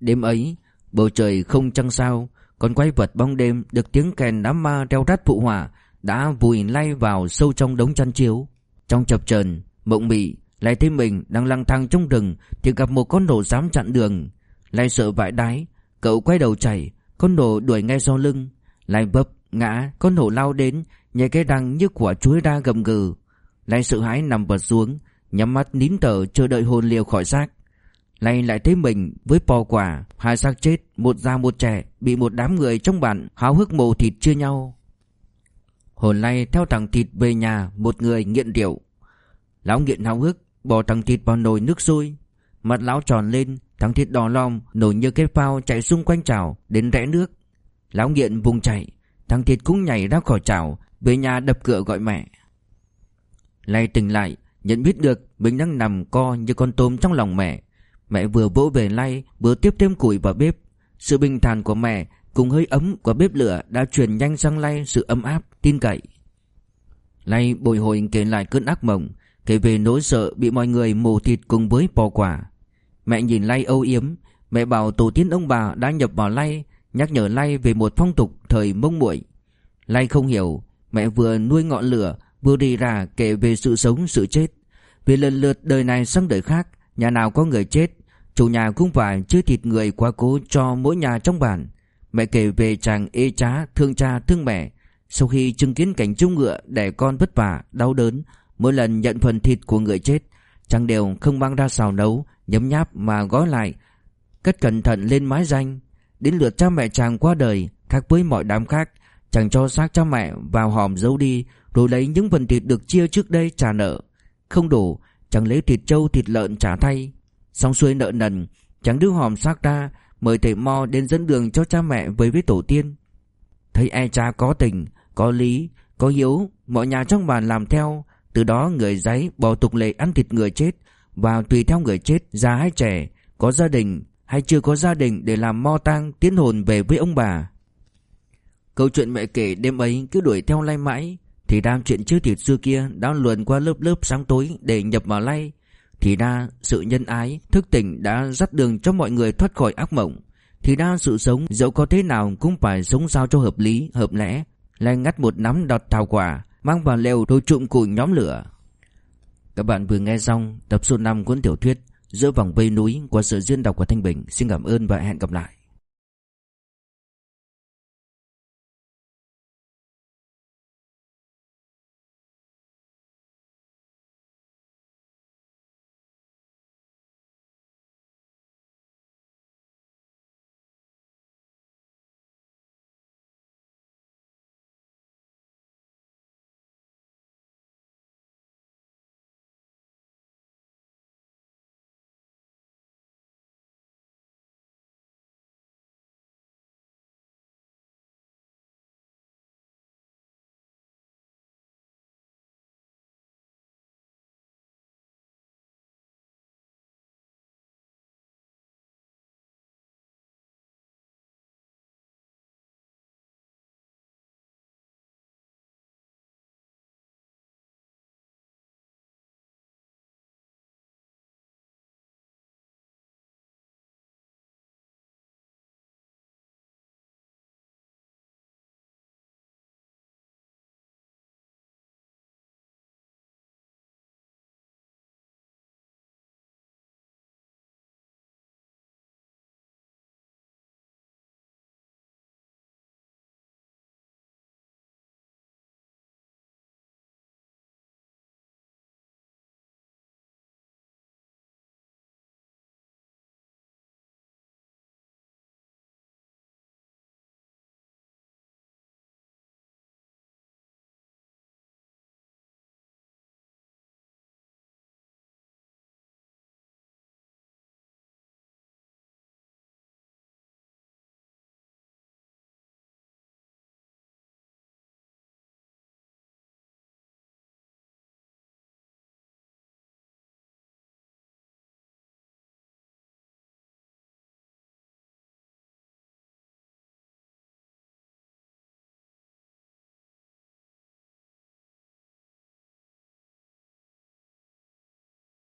Đêm ấy, bầu trời không trăng sao, con quay vật bóng đêm được tiếng kèn đám ma reo rắt phụ hỏa đã vùi lay vào sâu trong đống chăn chiếu. Trong chập chờn, mộng mị, lại thấy mình đang lang thang trong rừng thì gặp một con đồ dám chặn đường. Lại sợ vãi đái, cậu quay đầu chạy, con đồ đuổi ngay sau lưng. Lại vấp, ngã, con nổ lao đến, nhảy cái răng như quả chuối ra gầm gừ, lại sợ hãi nằm vật xuống Nhắm mắt nín thở chờ đợi hồn liều khỏi xác Lại lại thấy mình với bò quả Hai xác chết Một già một trẻ Bị một đám người trong bản háo hức mồ thịt chia nhau Hồn lay theo thằng thịt về nhà Một người nghiện rượu Lão nghiện háo hức Bỏ thằng thịt vào nồi nước sôi. Mặt lão tròn lên, Thằng thịt đỏ lòm nổi như cái phao chạy xung quanh chảo, Đến rẽ nước. Lão nghiện vùng chạy, Thằng thịt cũng nhảy ra khỏi chảo, Về nhà đập cửa gọi mẹ. Lay tỉnh lại, Nhận biết được mình đang nằm co như con tôm trong lòng mẹ. Mẹ vừa vỗ về lay, Vừa tiếp thêm củi vào bếp. Sự bình thản của mẹ Cùng hơi ấm của bếp lửa Đã truyền nhanh sang lay sự ấm áp, tin cậy. Lay bồi hồi kể lại cơn ác mộng Kể về nỗi sợ bị mọi người mổ thịt cùng với bò quả. Mẹ nhìn Lay âu yếm Mẹ bảo tổ tiên ông bà đã nhập vào Lay Nhắc nhở Lay về một phong tục thời mông muội. Lay không hiểu Mẹ vừa nuôi ngọn lửa Vừa đi ra kể về sự sống sự chết. Vì lần lượt đời này sang đời khác Nhà nào có người chết Chủ nhà cũng phải chơi thịt người quá cố cho mỗi nhà trong bản. Mẹ kể về chàng ê chá thương cha thương mẹ. Sau khi chứng kiến cảnh chung ngựa đẻ con vất vả, đau đớn Mỗi lần nhận phần thịt của người chết Chàng đều không mang ra xào nấu, Nhấm nháp mà gói lại. Cất cẩn thận lên mái danh, Đến lượt cha mẹ chàng qua đời, Khác với mọi đám khác, Chàng cho xác cha mẹ vào hòm giấu đi, Rồi lấy những phần thịt được chia trước đây trả nợ. Không đủ, Chàng lấy thịt trâu, thịt lợn trả thay. Xong xuôi nợ nần, Chàng đưa hòm xác ra, Mời thầy Mo đến dẫn đường cho cha mẹ với với tổ tiên. Thấy e cha có tình, Có lý, Có hiếu, Mọi nhà trong bàn làm theo từ đó người giấy bỏ tục lệ ăn thịt người chết Và tùy theo người chết Già hay trẻ Có gia đình hay chưa có gia đình Để làm mo tang tiến hồn về với ông bà. Câu chuyện mẹ kể đêm ấy cứ đuổi theo lay mãi, Thì đang chuyện chứa thịt xưa kia Đã luồn qua lớp lớp sáng tối Để nhập vào lay. Thì ra sự nhân ái, Thức tỉnh đã dắt đường cho mọi người thoát khỏi ác mộng. Thì ra sự sống Dẫu có thế nào cũng phải sống sao cho hợp lý, Hợp lẽ, Lay ngắt một nắm đọt thảo quả. Mang vào lều thôi trụm củi nhóm lửa. Các bạn vừa nghe xong Tập số 5 cuốn tiểu thuyết Giữa vòng vây núi Qua sự duyên đọc của Thanh Bình. Xin cảm ơn và hẹn gặp lại.